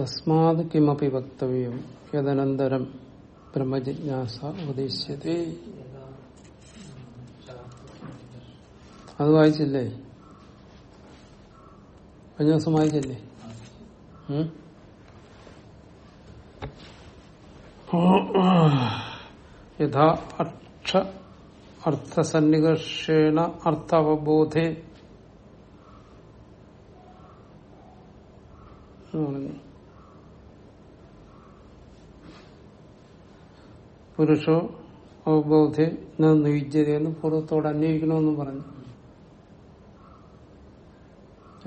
തസ്മാത് കിമപി വക്തവ്യം യദനന്തരം ബ്രഹ്മജിജ്ഞാസ ഉപദേശിച്ചതേ അത് വായിച്ചില്ലേ കഴിഞ്ഞ ദിവസം വായിച്ചില്ലേ? യഥാ അക്ഷ അർത്ഥസന്നികർഷേണ അർത്ഥാവബോധേ പറഞ്ഞു. പുരുഷോ അവബോധെ നിയുജ്യതയെന്ന് പൂർവത്തോട് അന്വയിക്കണമെന്നും പറഞ്ഞു.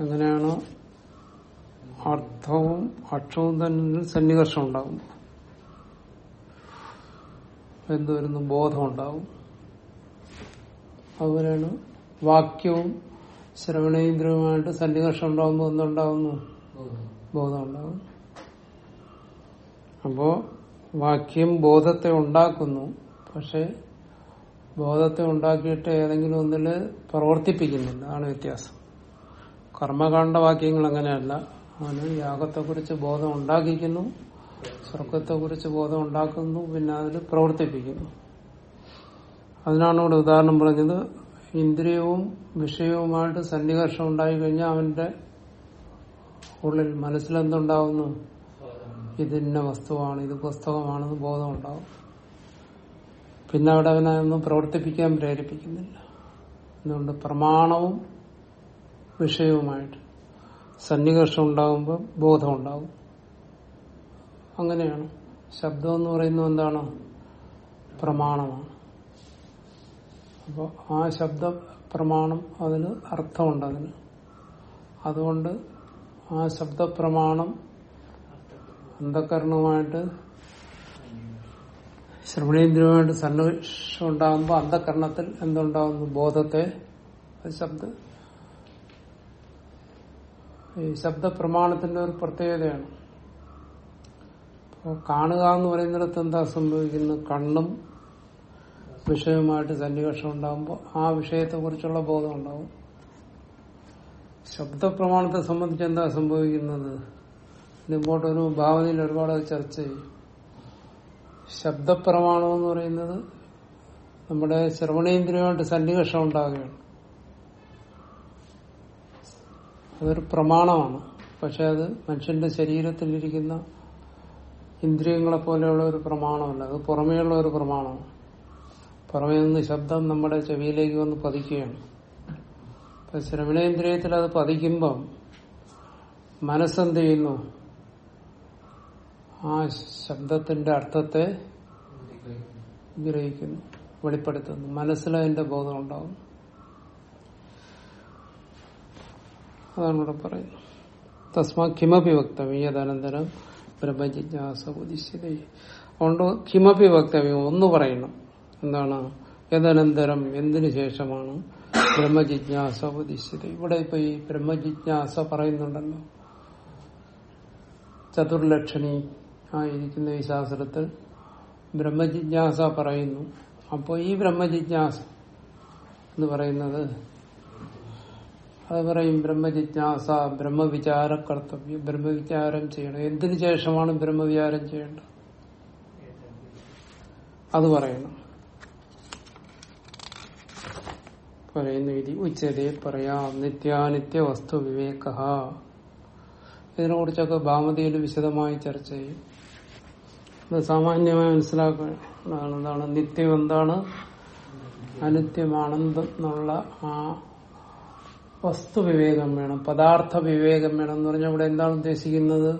എങ്ങനെയാണോ അർത്ഥവും അക്ഷവും തന്നെ സന്നികർഷം ഉണ്ടാകും എന്തുവരുന്നു? ബോധം ഉണ്ടാവും അതുപോലെയാണ് വാക്യവും ശ്രവണേന്ദ്രിയവുമായിട്ട് സന്നികർഷം ഉണ്ടാകുമ്പോൾ എന്തുണ്ടാവുന്നു ബോധം ഉണ്ടാകും അപ്പോ വാക്യം ബോധത്തെ ഉണ്ടാക്കുന്നു. പക്ഷെ ബോധത്തെ ഉണ്ടാക്കിയിട്ട് ഏതെങ്കിലും ഒന്നിൽ പ്രവർത്തിപ്പിക്കുന്നില്ല അതാണ് വ്യത്യാസം. കർമ്മകാണ്ഡ വാക്യങ്ങൾ അങ്ങനെയല്ല. അവന് യാഗത്തെക്കുറിച്ച് ബോധം ഉണ്ടാക്കിക്കുന്നു സ്വർഗത്തെക്കുറിച്ച് ബോധം ഉണ്ടാക്കുന്നു പിന്നെ അതിൽ പ്രവർത്തിപ്പിക്കുന്നു. അതിനാണ് ഇവിടെ ഉദാഹരണം പറഞ്ഞത് ഇന്ദ്രിയവും വിഷയവുമായിട്ട് സന്നികർഷം ഉണ്ടായി കഴിഞ്ഞാൽ അവന്റെ ഉള്ളിൽ മനസ്സിലെന്തുണ്ടാവുന്നു? ഇതിന്ന വസ്തുവാണ് ഇത് പുസ്തകമാണെന്ന് ബോധം ഉണ്ടാവും പിന്നെ അവിടെ അവനെ ഒന്നും പ്രവർത്തിപ്പിക്കാൻ പ്രേരിപ്പിക്കുന്നില്ല. അതുകൊണ്ട് പ്രമാണവും വിഷയവുമായിട്ട് സന്നികർഷം ഉണ്ടാകുമ്പോൾ ബോധം ഉണ്ടാവും അങ്ങനെയാണ്. ശബ്ദം എന്ന് പറയുന്നത് എന്താണ്? പ്രമാണമാണ്. അപ്പോൾ ആ ശബ്ദ പ്രമാണം അതിന് അർത്ഥമുണ്ട് അതിന്. അതുകൊണ്ട് ആ ശബ്ദപ്രമാണം അന്ധകരണവുമായിട്ട് ശ്രവണേന്ദ്രിയമായിട്ട് സന്നിവേഷം ഉണ്ടാകുമ്പോൾ അന്ധകരണത്തിൽ എന്തുണ്ടാകുന്നു ബോധത്തെ ശബ്ദ ഈ ശബ്ദപ്രമാണത്തിന്റെ ഒരു പ്രത്യേകതയാണ്. കാണുക എന്ന് പറയുന്നിടത്ത് എന്താ സംഭവിക്കുന്നത്? കണ്ണും വിഷയവുമായിട്ട് സന്നിവേഷം ഉണ്ടാകുമ്പോൾ ആ വിഷയത്തെ കുറിച്ചുള്ള ബോധം ഉണ്ടാവും ശബ്ദപ്രമാണത്തെ സംബന്ധിച്ച് എന്താ സംഭവിക്കുന്നത്? മുമ്പോട്ടൊരു ഭാവനയിൽ ഒരുപാട് അത് ചർച്ച ചെയ്യും. ശബ്ദപ്രമാണം എന്ന് പറയുന്നത് നമ്മുടെ ശ്രവണേന്ദ്രിയമായിട്ട് സന്നിവേഷം ഉണ്ടാകുകയാണ്. അതൊരു പ്രമാണമാണ്. പക്ഷെ അത് മനുഷ്യന്റെ ശരീരത്തിലിരിക്കുന്ന ഇന്ദ്രിയങ്ങളെ പോലെയുള്ള ഒരു പ്രമാണമല്ല. അത് പുറമേയുള്ള ഒരു പ്രമാണമാണ്. പുറമേ നിന്ന് ശബ്ദം നമ്മുടെ ചെവിയിലേക്ക് വന്ന് പതിക്കുകയാണ്. ശ്രവണേന്ദ്രിയത്തിൽ അത് പതിക്കുമ്പം മനസ്സെന്ത് ചെയ്യുന്നു? ആ ശബ്ദത്തിന്റെ അർത്ഥത്തെ ഗ്രഹിക്കുന്നു വെളിപ്പെടുത്തുന്നു. മനസ്സിലതിന്റെ ബോധം ഉണ്ടാവും. അതാണ് ഇവിടെ പറയുന്നത്. തസ്മാ കിമപി വക്തവ്യം യഥാനന്തരം ബ്രഹ്മജിജ്ഞാസ ഉദിശ്യത അതുകൊണ്ട് കിമപി വക്തവ്യം ഒന്ന് പറയണം. എന്താണ്? യഥാനന്തരം എന്തിനു ശേഷമാണ് ബ്രഹ്മജിജ്ഞാസ ഉദിശ്യത ഇവിടെ ഇപ്പൊ ഈ ബ്രഹ്മജിജ്ഞാസ പറയുന്നുണ്ടല്ലോ. ചതുർലക്ഷണി ആയിരിക്കുന്ന ഈ ശാസ്ത്രത്തിൽ ബ്രഹ്മജിജ്ഞാസ പറയുന്നു. അപ്പോൾ ഈ ബ്രഹ്മജിജ്ഞാസ എന്ന് പറയുന്നത് അത് പറയും ബ്രഹ്മജിജ്ഞാസ ബ്രഹ്മവിചാര കർത്തവ്യം ബ്രഹ്മവിചാരം ചെയ്യണം. എന്തിനു ശേഷമാണ് ബ്രഹ്മവിചാരം ചെയ്യേണ്ടത്? അത് പറയണം. പറയുന്ന രീതി ഉച്ചതേ പറയാം. നിത്യാനിത്യ വസ്തു വിവേക ഇതിനെ കുറിച്ചൊക്കെ ഭാമതിയിൽ വിശദമായി ചർച്ച ചെയ്യും. സാമാന്യമായി മനസ്സിലാക്കുന്നതാണ് നിത്യം എന്താണ്? അനിത്യമാണെന്നുള്ള ആ വസ്തു വിവേകം വേണം പദാർത്ഥ വിവേകം വേണം എന്ന് പറഞ്ഞാൽ ഇവിടെ എന്താണ് ഉദ്ദേശിക്കുന്നത്?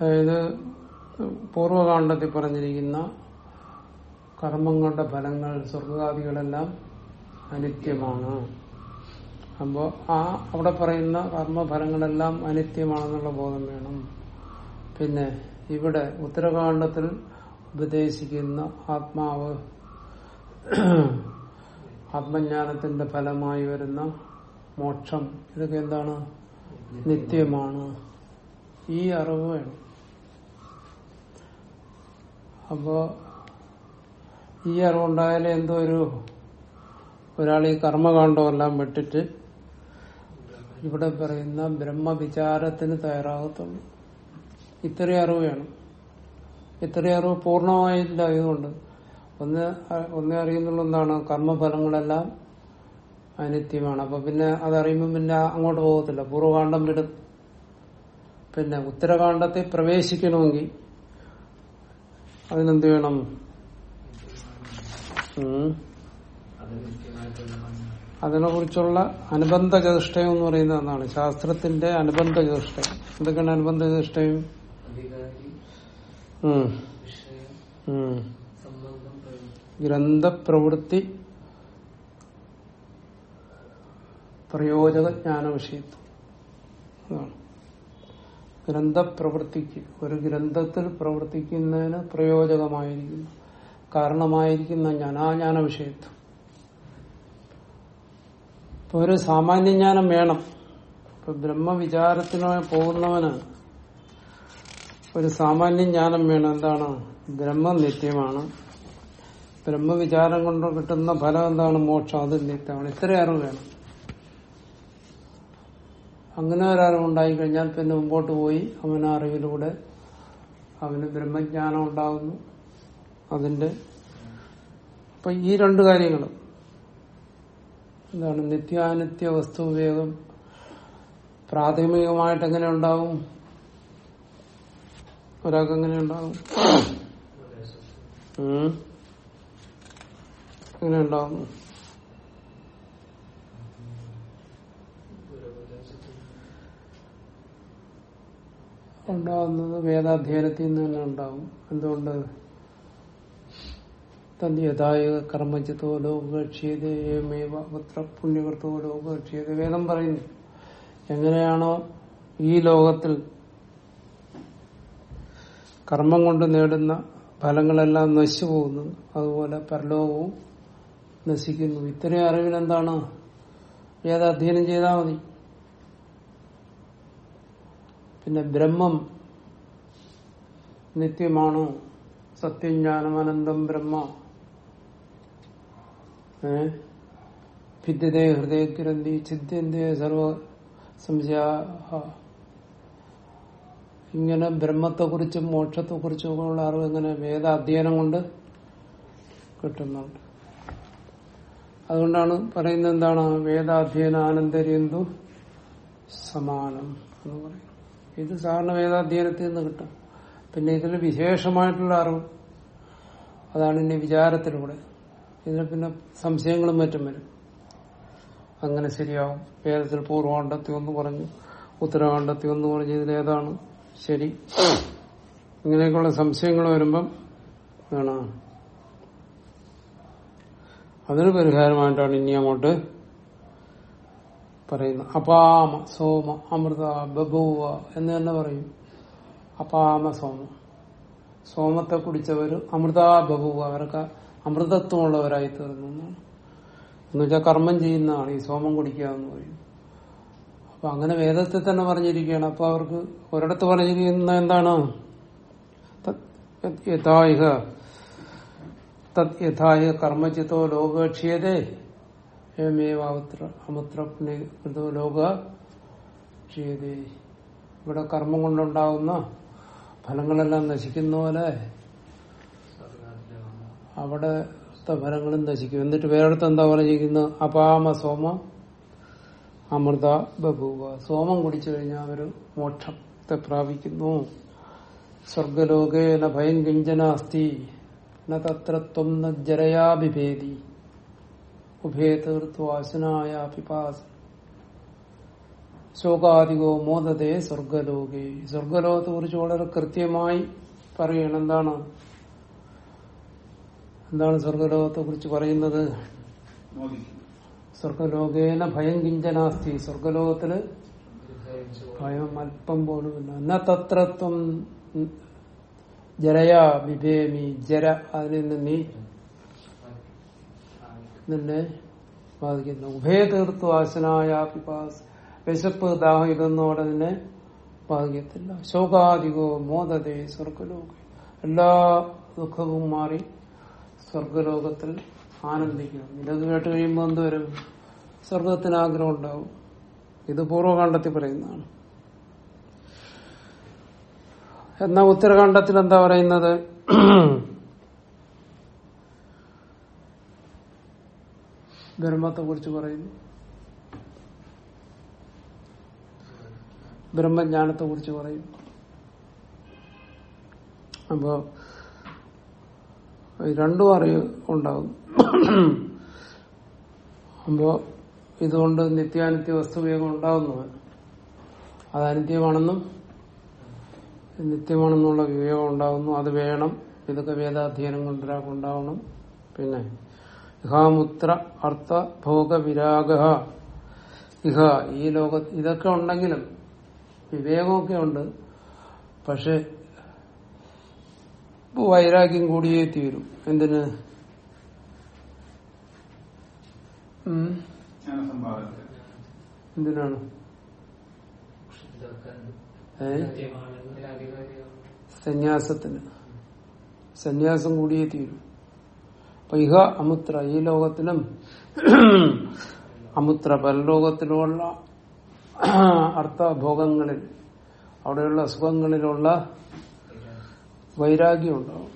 അതായത് പൂർവകാണ്ഡത്തിൽ പറഞ്ഞിരിക്കുന്ന കർമ്മങ്ങളുടെ ഫലങ്ങൾ സ്വർഗാദികളെല്ലാം അനിത്യമാണ്. അപ്പോ ആ അവിടെ പറയുന്ന കർമ്മഫലങ്ങളെല്ലാം അനിത്യമാണെന്നുള്ള ബോധം വേണം. പിന്നെ ഇവിടെ ഉത്തരകാണ്ഡത്തിൽ ഉപദേശിക്കുന്ന ആത്മാവ് ആത്മജ്ഞാനത്തിന്റെ ഫലമായി വരുന്ന മോക്ഷം ഇതൊക്കെ എന്താണ്? നിത്യമാണ്. ഈ അറിവ് വേണം. അപ്പോ ഈ അറിവുണ്ടായാലേ എന്തോ ഒരു ഒരാൾ ഈ കർമ്മകാണ്ഡമെല്ലാം വിട്ടിട്ട് ഇവിടെ പറയുന്ന ബ്രഹ്മവിചാരത്തിന് തയ്യാറാകത്തുള്ളൂ. ഇത്രയും അറിവ് വേണം. ഇത്രയും അറിവ് പൂർണമായില്ല ഇതുകൊണ്ട് ഒന്ന് ഒന്നേ അറിയുന്നുള്ള എന്താണ്. കർമ്മഫലങ്ങളെല്ലാം അനിത്യമാണ്. അപ്പൊ പിന്നെ അതറിയുമ്പോൾ പിന്നെ അങ്ങോട്ട് പോകത്തില്ല. പൂർവകാന്ഡം വിടും. പിന്നെ ഉത്തരകാന്ഡത്തെ പ്രവേശിക്കണമെങ്കിൽ അതിനെന്ത് വേണം. അതിനെ കുറിച്ചുള്ള അനുബന്ധ ചതുഷ്ടയം എന്ന് പറയുന്നത് എന്നാണ് ശാസ്ത്രത്തിന്റെ അനുബന്ധ ചതുഷ്ടയം എന്തൊക്കെയാണ് അനുബന്ധ പ്രവൃത്തി ഗ്രന്ഥപ്രവൃത്തി പ്രയോജക ജ്ഞാന വിഷയത്വം അതാണ്. ഗ്രന്ഥപ്രവൃത്തിക്ക് ഒരു ഗ്രന്ഥത്തിൽ പ്രവർത്തിക്കുന്നതിന് പ്രയോജകമായിരിക്കുന്നു കാരണമായിരിക്കുന്ന ജ്ഞാനാജ്ഞാന വിഷയത്വം ഒരു സാമാന്യജ്ഞാനം വേണം. ഇപ്പൊ ബ്രഹ്മവിചാരത്തിന് പോകുന്നവന് ഒരു സാമാന്യജ്ഞാനം വേണം. എന്താണ്? ബ്രഹ്മം നിത്യമാണ്. ബ്രഹ്മവിചാരം കൊണ്ട് കിട്ടുന്ന ഫലം എന്താണ്? മോക്ഷം. അത് നിത്യമാണ്. ഇത്രയും അറിവ് വേണം. അങ്ങനെ ഒരറിവുണ്ടായി കഴിഞ്ഞാൽ പിന്നെ മുമ്പോട്ട് പോയി അവൻ അറിവിലൂടെ അവന് ബ്രഹ്മജ്ഞാനം ഉണ്ടാകുന്നു അതിന്റെ അപ്പൊ ഈ രണ്ട് കാര്യങ്ങൾ എന്താണ് നിത്യാനിത്യ വസ്തു ഉപയോഗം? പ്രാഥമികമായിട്ട് എങ്ങനെ ഉണ്ടാവും? ഒരാൾക്ക് എങ്ങനെ ഉണ്ടാവും? എങ്ങനെ ഉണ്ടാവും? ഉണ്ടാവുന്നത് വേദാധ്യയനത്തിൽ നിന്ന് തന്നെ ഉണ്ടാവും. എന്തുകൊണ്ട്? തന്റെ യഥായ കർമ്മചിത്തോ ലോകക്ഷിയതേമേവ പുത്ര പുണ്യകർത്തോ ലോകക്ഷിയത വേദം പറയുന്നു എങ്ങനെയാണോ ഈ ലോകത്തിൽ കർമ്മം കൊണ്ട് നേടുന്ന ഫലങ്ങളെല്ലാം നശിച്ചു പോകുന്നു അതുപോലെ പരലോകവും നശിക്കുന്നു. ഇത്രയും അറിവിൽ എന്താണ്? വേദാധ്യയനം ചെയ്താൽ മതി. പിന്നെ ബ്രഹ്മം നിത്യമാണോ സത്യം ജ്ഞാനം അനന്തം ബ്രഹ്മ. ഭിദ്യതേ ഹൃദയഗ്രന്ഥി ചിദ്യന്തേ സർവ സംശയ ഇങ്ങനെ ബ്രഹ്മത്തെക്കുറിച്ചും മോക്ഷത്തെക്കുറിച്ചും ഉള്ള അറിവ് ഇങ്ങനെ വേദ അധ്യയനം കൊണ്ട് കിട്ടുന്നുണ്ട്. അതുകൊണ്ടാണ് പറയുന്നത് എന്താണ്? വേദാധ്യയന ആനന്ദര്യന്തു സമാനം എന്ന് പറയും ഇത് സാധാരണ വേദാധ്യയനത്തിൽ നിന്ന് കിട്ടും. പിന്നെ ഇതിൽ വിശേഷമായിട്ടുള്ള അറിവ് അതാണ് ഇനി വിചാരത്തിലൂടെ. ഇതിന് പിന്നെ സംശയങ്ങളും മറ്റും വരും. അങ്ങനെ ശരിയാവും. വേദത്തിൽ പൂർവകാണ്ഡത്തിൽ ഒന്ന് പറഞ്ഞു ഉത്തരകാണ്ഡത്തിൽ ഒന്ന് പറഞ്ഞു ഇതിലേതാണ് ശരി. ഇങ്ങനെയൊക്കെയുള്ള സംശയങ്ങൾ വരുമ്പം എന്താണ് അതിന് പരിഹാരമായിട്ടാണ് ഇനി അങ്ങോട്ട് പറയുന്നത്. അപാമ സോമ അമൃത ബഭൂവ എന്ന് തന്നെ പറയും. അപാമ സോമ. സോമത്തെ കുടിച്ചവര് അമൃത ബഭൂവ അവരൊക്കെ അമൃതത്വമുള്ളവരായി തീർന്നു. എന്നുവെച്ചാൽ കർമ്മം ചെയ്യുന്നതാണ് ഈ സോമം കുടിക്കുക എന്ന് പറയും. അപ്പൊ അങ്ങനെ വേദത്തിൽ തന്നെ പറഞ്ഞിരിക്കുകയാണ്. അപ്പൊ അവർക്ക് ഒരിടത്ത് പറഞ്ഞിരിക്കുന്ന എന്താണ്? യഥായിക തത് യഥായ കർമ്മചിത്തോ ലോകക്ഷിയതേ ഏമേവാത്ര ലോക ഇവിടെ കർമ്മം കൊണ്ടുണ്ടാകുന്ന ഫലങ്ങളെല്ലാം നശിക്കുന്ന പോലെ അവിടത്തെ ഫലങ്ങളും നശിക്കും. എന്നിട്ട് വേറെടുത്ത് എന്താ പറഞ്ഞിരിക്കുന്നത് അപാമ സോമ അമൃത ബഭൂവ. സോമം കുടിച്ചു കഴിഞ്ഞാൽ അവർ മോക്ഷത്തെ പ്രാപിക്കുന്നു. സ്വർഗലോകേന ഭയം കിഞ്ചന അസ്തി തത്രത്വം ജരയാഭിഭേദി. ഉഭയതീർത്വാസനായ പിപാസ ശോകാധികോ മോദതേ സ്വർഗലോകേ. സ്വർഗലോകത്തെ കുറിച്ച് വളരെ കൃത്യമായി പറയണം. എന്താണ്? എന്താണ് സ്വർഗലോകത്തെ കുറിച്ച് പറയുന്നത്? സ്വർഗലോകേന ഭയം കിഞ്ചനാസ്തി. സ്വർഗലോകത്തിൽ ഭയം അല്പം പോലും എന്ന തത്രത്വം ജരയാ വിഭേമി. ജര അതിൽ നിന്ന് നീ? നിന്നെ ബാധിക്കുന്നു. ഉഭയതീർത്തു ആശനായ വിശപ്പ് ദാഹം ഇതെന്നോടെ നിന്നെ ബാധിക്കത്തില്ല. ശോകാധികോ മോദതേ സ്വർഗലോക. എല്ലാ ദുഃഖവും മാറി സ്വർഗലോകത്തിൽ ആനന്ദിക്കണം ഇതൊക്കെ കേട്ട് കഴിയുമ്പോൾ എന്തുവരും സ്വർഗത്തിന് ആഗ്രഹം ഉണ്ടാവും. ഇത് പൂർവകാണ്ഡത്തിൽ പറയുന്നതാണ്. എന്നാ ഉത്തരകാണ്ഡത്തിൽ എന്താ പറയുന്നത്? ബ്രഹ്മത്തെ കുറിച്ച് പറയുന്നു. ബ്രഹ്മജ്ഞാനത്തെ കുറിച്ച് പറയും അപ്പോ രണ്ടും അറിവ് ഉണ്ടാകും. അപ്പോ ഇതുകൊണ്ട് നിത്യാനിത്യ വസ്തുവേഗം ഉണ്ടാകുന്നത് അത് അനിത്യമാണെന്നും നിത്യമാണെന്നുള്ള വിവേകം ഉണ്ടാകുന്നു അത് വേണം. ഇതൊക്കെ വേദാധ്യയനം കൊണ്ടൊരാൾക്കുണ്ടാവണം പിന്നെ ഇഹാമുത്ര അർത്ഥ ഭോഗ വിരാഗ ഇഹ ഈ ലോക ഇതൊക്കെ ഉണ്ടെങ്കിലും വിവേകമൊക്കെ ഉണ്ട്. പക്ഷെ വൈരാഗ്യം കൂടിയേ തീരും എന്തിന്? എന്തിനാണ്? സന്യാസത്തിന്. സന്യാസം കൂടിയേ തീരും അപ്പൊ ഇഹ അമുത്ര ഈ ലോകത്തിലും അമുത്ര പരലോകത്തിലുമുള്ള അർത്ഥഭോഗങ്ങളിൽ അവിടെയുള്ള സുഖങ്ങളിലുള്ള വൈരാഗ്യം ഉണ്ടാവും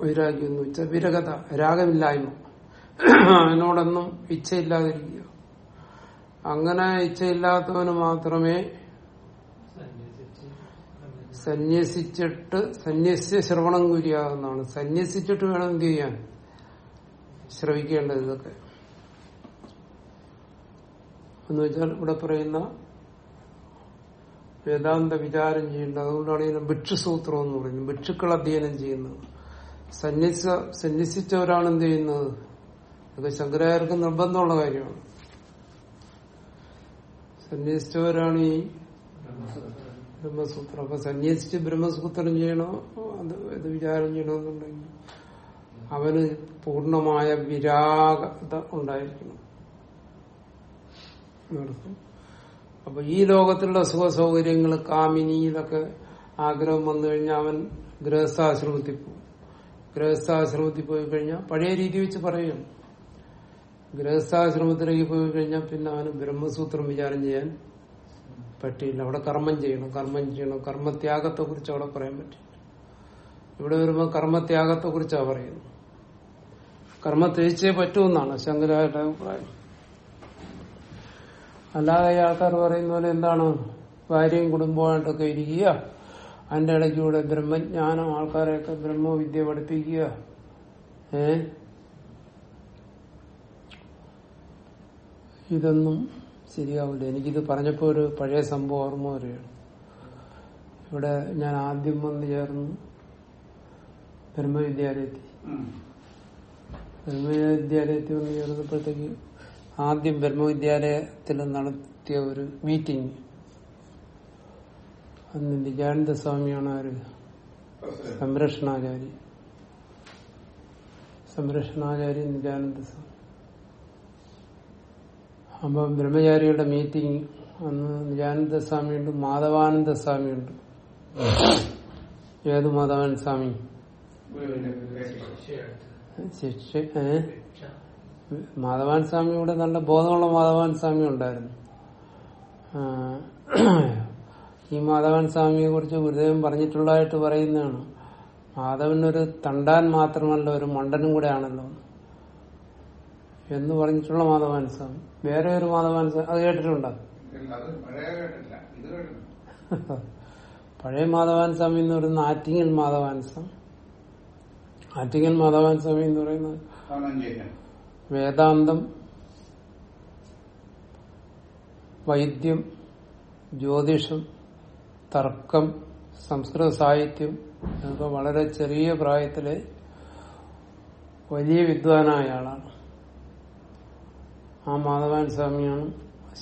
വൈരാഗ്യം എന്ന് വെച്ചാൽ വിരകത രാഗമില്ലായ്മ. അതിനോടൊന്നും ഇച്ഛയില്ലാതിരിക്കുക. അങ്ങനെ ഇച്ഛയില്ലാത്തവന് മാത്രമേ സന്യസിച്ച് സന്യസിച്ചിട്ട് സന്യസ്യ ശ്രവണം കുര്യാകുന്നതാണ് സന്യസിച്ചിട്ട് വേണം എന്ത് ചെയ്യാൻ? ശ്രവിക്കേണ്ടത് ഇതൊക്കെ. എന്നുവെച്ചാൽ ഇവിടെ പറയുന്ന വേദാന്ത വിചാരം ചെയ്യേണ്ടത് അതുകൊണ്ടാണ് ഇതിനെ ഭിക്ഷുസൂത്രം എന്ന് പറയുന്നത്. ഭിക്ഷുക്കൾ അധ്യയനം ചെയ്യുന്നത്. സന്യസ സന്യസിച്ചവരാണ് എന്ത് ചെയ്യുന്നത്? അത് ശങ്കരാചാര്യർക്ക് നിർബന്ധമുള്ള കാര്യമാണ്. സന്യസിച്ചവരാണ് ഈ ബ്രഹ്മസൂത്രം. അപ്പൊ സന്യസിച്ച് ബ്രഹ്മസൂത്രം ചെയ്യണോ? അത് ഇത് വിചാരം ചെയ്യണമെന്നുണ്ടെങ്കിൽ അവന് പൂർണമായ വിരാഗത ഉണ്ടായിരിക്കണം. എന്നർത്ഥം. അപ്പൊ ഈ ലോകത്തിലുള്ള സുഖ സൗകര്യങ്ങൾ കാമിനി ഇതൊക്കെ ആഗ്രഹം വന്നു കഴിഞ്ഞാൽ അവൻ ഗൃഹസ്ഥാശ്രമത്തിൽ പോകും. ഗൃഹസ്ഥാശ്രമത്തിൽ പോയി കഴിഞ്ഞാൽ പഴയ രീതി വെച്ച് പറയും ഗൃഹസ്ഥാശ്രമത്തിലേക്ക് പോയി കഴിഞ്ഞാൽ പിന്നെ അവന് ബ്രഹ്മസൂത്രം വിചാരം ചെയ്യാൻ പറ്റില്ല. അവിടെ കർമ്മം ചെയ്യണം കർമ്മം ചെയ്യണം. കർമ്മത്യാഗത്തെ കുറിച്ച് അവിടെ പറയാൻ പറ്റില്ല. ഇവിടെ വരുമ്പോൾ കർമ്മത്യാഗത്തെ കുറിച്ചാണ് പറയുന്നത്. കർമ്മ പറ്റൂ എന്നാണ് ശങ്കരാചാര്യ അഭിപ്രായം. അല്ലാതെ ഈ ആൾക്കാർ പറയുന്ന പോലെ എന്താണ്? ഭാര്യയും കുടുംബമായിട്ടൊക്കെ ഇരിക്കുക. അതിന്റെ ഇടയ്ക്ക് കൂടെ ബ്രഹ്മജ്ഞാനം ആൾക്കാരെയൊക്കെ ബ്രഹ്മവിദ്യ പഠിപ്പിക്കുക. ഏ? ഇതൊന്നും ശരിയാവില്ല. എനിക്കിത് പറഞ്ഞപ്പോ ഒരു പഴയ സംഭവം ഓർമ്മ വരികയാണ്. ഇവിടെ ഞാൻ ആദ്യം വന്ന് ചേർന്നു ബ്രഹ്മവിദ്യാലയത്തിൽ. ബ്രഹ്മവിദ്യാലയത്തിൽ വന്ന് ചേർന്നപ്പോഴത്തേക്ക് ആദ്യം ബ്രഹ്മവിദ്യാലയത്തിൽ നടത്തിയ ഒരു മീറ്റിംഗ്. അന്ന് നിജാനന്ദ സ്വാമിയാണ് ആര്. സംരക്ഷണാചാരി. സംരക്ഷണാചാരി നിജാനന്ദ സ്വാമി അപ്പം ബ്രഹ്മചാരികളുടെ മീറ്റിംഗ് അന്ന് നിജാനന്ദ സ്വാമിയുണ്ട് മാധവാനന്ദ സ്വാമിയുണ്ട് ഏത് മാധവാനന്ദ സ്വാമി ശിക്ഷ ഏ? മാധവാൻ സ്വാമി ഇവിടെ നല്ല ബോധമുള്ള മാധവാൻ സ്വാമി ഉണ്ടായിരുന്നു ഈ മാധവൻ സ്വാമിയെ കുറിച്ച് ഗുരുദേവൻ പറഞ്ഞിട്ടുള്ളതായിട്ട് പറയുന്നതാണ്. മാധവനൊരു തണ്ടാൻ മാത്രമല്ല ഒരു മണ്ടനും കൂടെ ആണല്ലോ എന്ന് പറഞ്ഞിട്ടുള്ള മാധവൻ സ്വാമി വേറെ ഒരു മാധവാൻ സ്വാമി അത് കേട്ടിട്ടുണ്ടോ? പഴയ മാധവാൻ സ്വാമി എന്ന് പറയുന്ന ആറ്റിങ്ങൽ മാധവാൻ സ്വാമി ആറ്റിങ്ങൽ മാധവാൻ സ്വാമി എന്ന് പറയുന്നത് വേദാന്തം വൈദ്യം ജ്യോതിഷം തർക്കം സംസ്കൃത സാഹിത്യം ഇതൊക്കെ വളരെ ചെറിയ പ്രായത്തിലെ വലിയ വിദ്വാനായ ആളാണ്. ആ മാധവാൻ സ്വാമിയാണ്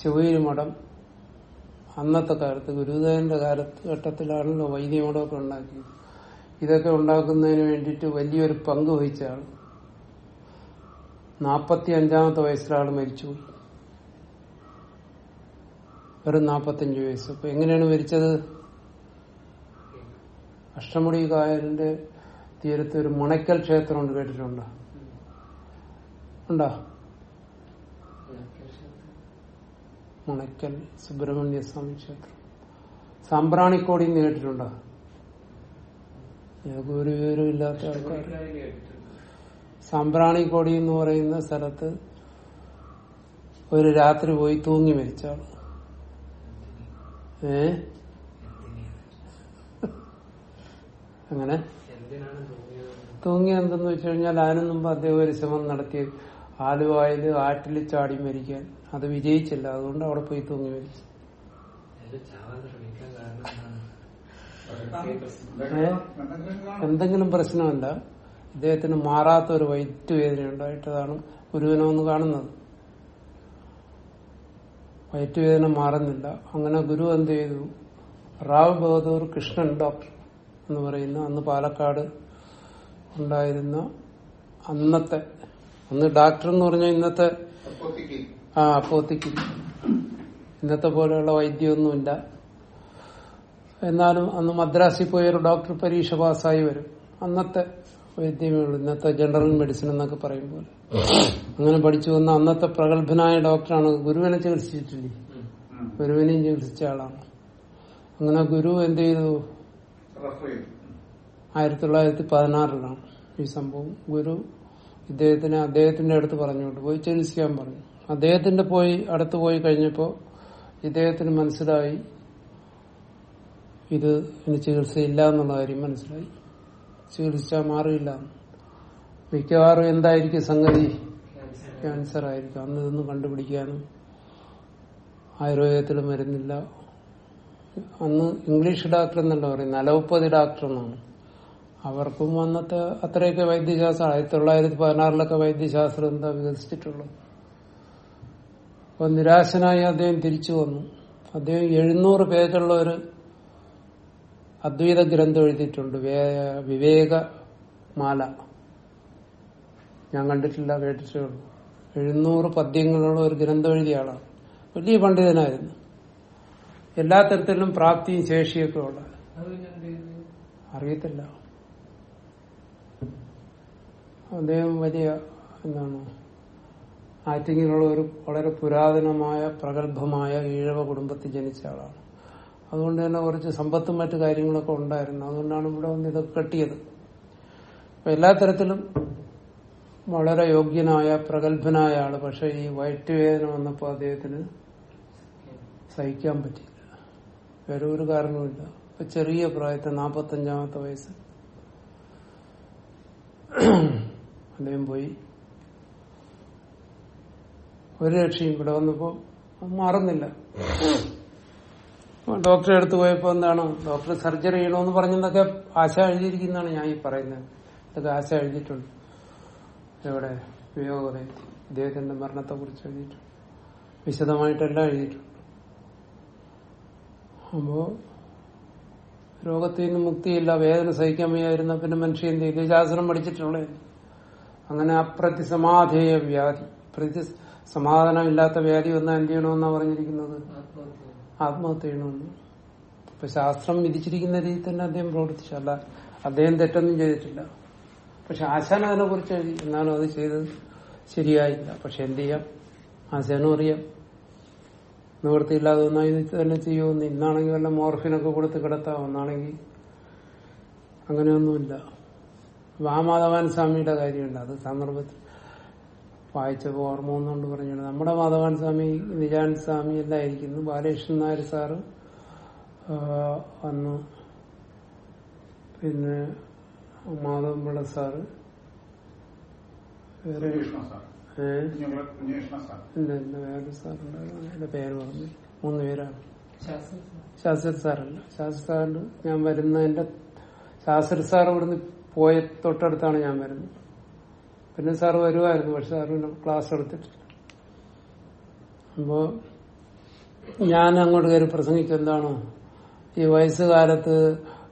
ശിവഗിരി മഠം. അന്നത്തെ കാലത്ത് ഗുരുദേവന്റെ കാലത്ത് ഘട്ടത്തിലാണല്ലോ വൈദ്യമഠമൊക്കെ ഉണ്ടാക്കിയത്. ഇതൊക്കെ ഉണ്ടാക്കുന്നതിന് വേണ്ടിയിട്ട് വലിയൊരു പങ്ക് വഹിച്ചാണ് നാപ്പത്തി അഞ്ചാമത്തെ വയസ്സിലാണ് മരിച്ചുപോയി വെറും നാപ്പത്തഞ്ച് വയസ്സ്. അപ്പൊ എങ്ങനെയാണ് മരിച്ചത്? അഷ്ടമുടി കായലിന്റെ തീരത്ത് ഒരു മുണയ്ക്കൽ ക്ഷേത്രമുണ്ട് കേട്ടിട്ടുണ്ടോ? ഉണ്ടോ? മണക്കൽ സുബ്രഹ്മണ്യ സ്വാമി ക്ഷേത്രം. സാമ്പ്രാണിക്കോടി എന്ന് കേട്ടിട്ടുണ്ടോ? ഞങ്ങൾക്ക് ഒരു വിവരമില്ലാത്ത ആൾക്കാർ സാമ്പ്രാണിക്കോടി എന്ന് പറയുന്ന സ്ഥലത്ത് ഒരു രാത്രി പോയി തൂങ്ങി മരിച്ചാണ് ഏ? അങ്ങനെ? തൂങ്ങി എന്തെന്ന് വെച്ച് കഴിഞ്ഞാൽ അതിനു മുമ്പ് അദ്ദേഹം ഒരു ശ്രമം നടത്തി. ആലുവായിൽ ആറ്റിൽ ചാടി മരിക്കാൻ. അത് വിജയിച്ചില്ല. അതുകൊണ്ട് അവിടെ പോയി തൂങ്ങി മരിച്ചു. എന്തെങ്കിലും പ്രശ്നമല്ല ഇദ്ദേഹത്തിന് മാറാത്ത ഒരു വയറ്റുവേദന ഉണ്ടായിട്ടതാണ് ഗുരുവിനെ ഒന്ന് കാണുന്നത് വയറ്റുവേദന മാറുന്നില്ല. അങ്ങനെ ഗുരു എന്ത് ചെയ്തു? റാവ് ബഹദൂർ കൃഷ്ണൻ ഡോക്ടർ എന്ന് പറയുന്ന അന്ന് പാലക്കാട് ഉണ്ടായിരുന്ന അന്നത്തെ അന്ന് ഡോക്ടർ എന്ന് പറഞ്ഞ ഇന്നത്തെ ആ അപ്പോത്തിക്ക്. ഇന്നത്തെ പോലെയുള്ള വൈദ്യമൊന്നുമില്ല. എന്നാലും അന്ന് മദ്രാസിൽ പോയൊരു ഡോക്ടർ പരീക്ഷ പാസ്സായി വരും. അന്നത്തെ വൈദ്യമേ ഉള്ളൂ ഇന്നത്തെ ജനറൽ മെഡിസിൻ എന്നൊക്കെ പറയും പോലെ. അങ്ങനെ പഠിച്ചു വന്ന അന്നത്തെ പ്രഗത്ഭനായ ഡോക്ടറാണ്. ഗുരുവിനെ ചികിത്സിച്ചിട്ടില്ലേ. ഗുരുവിനെയും ചികിത്സിച്ച ആളാണ്. അങ്ങനെ ഗുരു എന്ത് ചെയ്തു? ആയിരത്തി തൊള്ളായിരത്തി പതിനാറിലാണ് ഈ സംഭവം. ഗുരു ഇദ്ദേഹത്തിന് അദ്ദേഹത്തിന്റെ അടുത്ത് പറഞ്ഞുകൊണ്ട് പോയി ചികിത്സിക്കാൻ പറഞ്ഞു. അദ്ദേഹത്തിന്റെ പോയി അടുത്ത് പോയി കഴിഞ്ഞപ്പോ ഇദ്ദേഹത്തിന് മനസ്സിലായി ഇത് ഇനി ചികിത്സയില്ല എന്നുള്ള കാര്യം മനസ്സിലായി. ചികിത്സിച്ചാൽ മാറിയില്ല. മിക്കവാറും എന്തായിരിക്കും സംഗതി? ക്യാൻസർ. ക്യാൻസർ ആയിരിക്കും. അന്ന് ഇതൊന്നും കണ്ടുപിടിക്കാനും ആയുർവേദത്തിൽ മരുന്നില്ല അന്ന് ഇംഗ്ലീഷ് ഡോക്ടർ എന്നല്ല പറയുന്നത്. അലോപ്പതി ഡോക്ടർ എന്നാണ്. അവർക്കും അന്നത്തെ അത്രയൊക്കെ വൈദ്യശാസ്ത്രം ആയിരത്തി തൊള്ളായിരത്തി പതിനാറിലൊക്കെ വൈദ്യശാസ്ത്രം എന്താ വികസിച്ചിട്ടുള്ളത്? അപ്പൊ നിരാശനായി അദ്ദേഹം തിരിച്ചു വന്നു. അദ്ദേഹം എഴുന്നൂറ് പേജുള്ള ഒരു അദ്വൈത ഗ്രന്ഥം എഴുതിയിട്ടുണ്ട്. വിവേകമാല. ഞാൻ കണ്ടിട്ടില്ല കേട്ടിട്ടേ ഉള്ളൂ. എഴുന്നൂറ് പദ്യങ്ങളുള്ള ഒരു ഗ്രന്ഥം എഴുതിയ ആളാണ്. വലിയ പണ്ഡിതനായിരുന്നു. എല്ലാ തരത്തിലും പ്രാപ്തിയും ശേഷിയൊക്കെ ഉള്ള? അറിയത്തില്ല. അദ്ദേഹം വലിയ എന്താണ് ആറ്റിങ്ങിലുള്ള ഒരു വളരെ പുരാതനമായ പ്രഗത്ഭമായ ഈഴവ കുടുംബത്തിൽ ജനിച്ച ആളാണ്. അതുകൊണ്ട് തന്നെ കുറച്ച് സമ്പത്തും മറ്റു കാര്യങ്ങളൊക്കെ ഉണ്ടായിരുന്നു. അതുകൊണ്ടാണ് ഇവിടെ വന്ന് ഇതൊക്കെ കെട്ടിയത്. അപ്പൊ എല്ലാ തരത്തിലും വളരെ യോഗ്യനായ പ്രഗത്ഭനായ ആൾ. പക്ഷെ ഈ വയറ്റുവേദന വന്നപ്പോൾ അദ്ദേഹത്തിന് സഹിക്കാൻ പറ്റിയില്ല. വേറെ ഒരു കാരണവുമില്ല ഇപ്പൊ ചെറിയ പ്രായത്തെ നാപ്പത്തഞ്ചാമത്തെ വയസ്സ് അദ്ദേഹം പോയി. ഒരു രക്ഷയും ഇവിടെ വന്നപ്പോ മാറുന്നില്ല. ഡോക്ടറെ അടുത്ത് പോയപ്പോ എന്താണ് ഡോക്ടർ സർജറി ചെയ്യണമെന്ന് പറഞ്ഞെന്നൊക്കെ ആശ എഴുതിയിരിക്കുന്നതാണ് ഞാൻ ഈ പറയുന്നത്. ഇതൊക്കെ ആശ എഴുതിയിട്ടുണ്ട്. എവിടെ വിയോഗതയിൽ ഇദ്ദേഹത്തിന്റെ മരണത്തെ കുറിച്ച് എഴുതിയിട്ടുണ്ട്. വിശദമായിട്ടെല്ലാം എഴുതിയിട്ടുണ്ട്. അപ്പോ രോഗത്തിൽ നിന്ന് മുക്തിയില്ല വേദന സഹിക്കാൻ വയ്യായിരുന്ന പിന്നെ മനുഷ്യൻ എന്ത് ശാസ്ത്രം പഠിച്ചിട്ടുള്ളേ. അങ്ങനെ അപ്രതിസമാധേയ വ്യാധി. പ്രതി സമാധാനമില്ലാത്ത വ്യാധി വന്നാൽ എന്ത് ചെയ്യണമെന്നാ പറഞ്ഞിരിക്കുന്നത്? ആത്മഹത്യ. ചെയ്യണമെന്ന്. അപ്പൊ ശാസ്ത്രം വിധിച്ചിരിക്കുന്ന രീതിയിൽ തന്നെ അദ്ദേഹം പ്രവർത്തിച്ചു. അല്ല അദ്ദേഹം തെറ്റൊന്നും ചെയ്തിട്ടില്ല. പക്ഷെ ആശാൻ അതിനെ കുറിച്ച് എഴുതി. എന്നാലും അത് ചെയ്തത് ശരിയായില്ല. പക്ഷെ എന്ത് ചെയ്യാം? ആശാനും അറിയാം. നിവൃത്തിയില്ലാതെ ഒന്നായി തന്നെ ചെയ്യുമെന്ന് ഇന്നാണെങ്കിൽ വല്ല മോർഫിനൊക്കെ കൊടുത്ത് കിടത്താം. ഒന്നാണെങ്കിൽ അങ്ങനെയൊന്നുമില്ല. വാമാധവാൻ സ്വാമിയുടെ കാര്യമുണ്ട്. അത് സന്ദർഭത്തിൽ വായിച്ചപ്പോൾ ഓർമ്മ ഒന്നുകൊണ്ട് പറഞ്ഞാണ്. നമ്മുടെ മാധവാൻ സ്വാമി വിജയൻ സ്വാമി എല്ലാം ഇരിക്കുന്നു ബാലകൃഷ്ണൻ നായർ സാറ് വന്നു. അന്ന് പിന്നെ മാധവൻപിള്ള സാറ്. വേറെ കുഞ്ഞകൃഷ്ണ സാർ ഏഹ് കുഞ്ഞുങ്ങളെ കുഞ്ഞകൃഷ്ണ സാർ ഇല്ല ഇല്ല വേറെ സാറുണ്ടായിരുന്നു എന്റെ പേര് പറഞ്ഞു മൂന്ന് പേരാണ്. ശാസ്ത്രം. ശാസ്ത്രി സാറല്ല. ശാസ്ത്രി സാറിന് ഞാൻ വരുന്നതിന്റെ ശാസ്ത്രി സാർ ഇവിടുന്ന് പോയ തൊട്ടടുത്താണ് ഞാൻ വരുന്നത്. പിന്നെ സാറ് വരുമായിരുന്നു പക്ഷെ സാറ് ക്ലാസ് എടുത്തിട്ടില്ല. അപ്പോ ഞാൻ അങ്ങോട്ട് കയറി പ്രസംഗിച്ചു എന്താണോ? ഈ വയസ്സുകാലത്ത്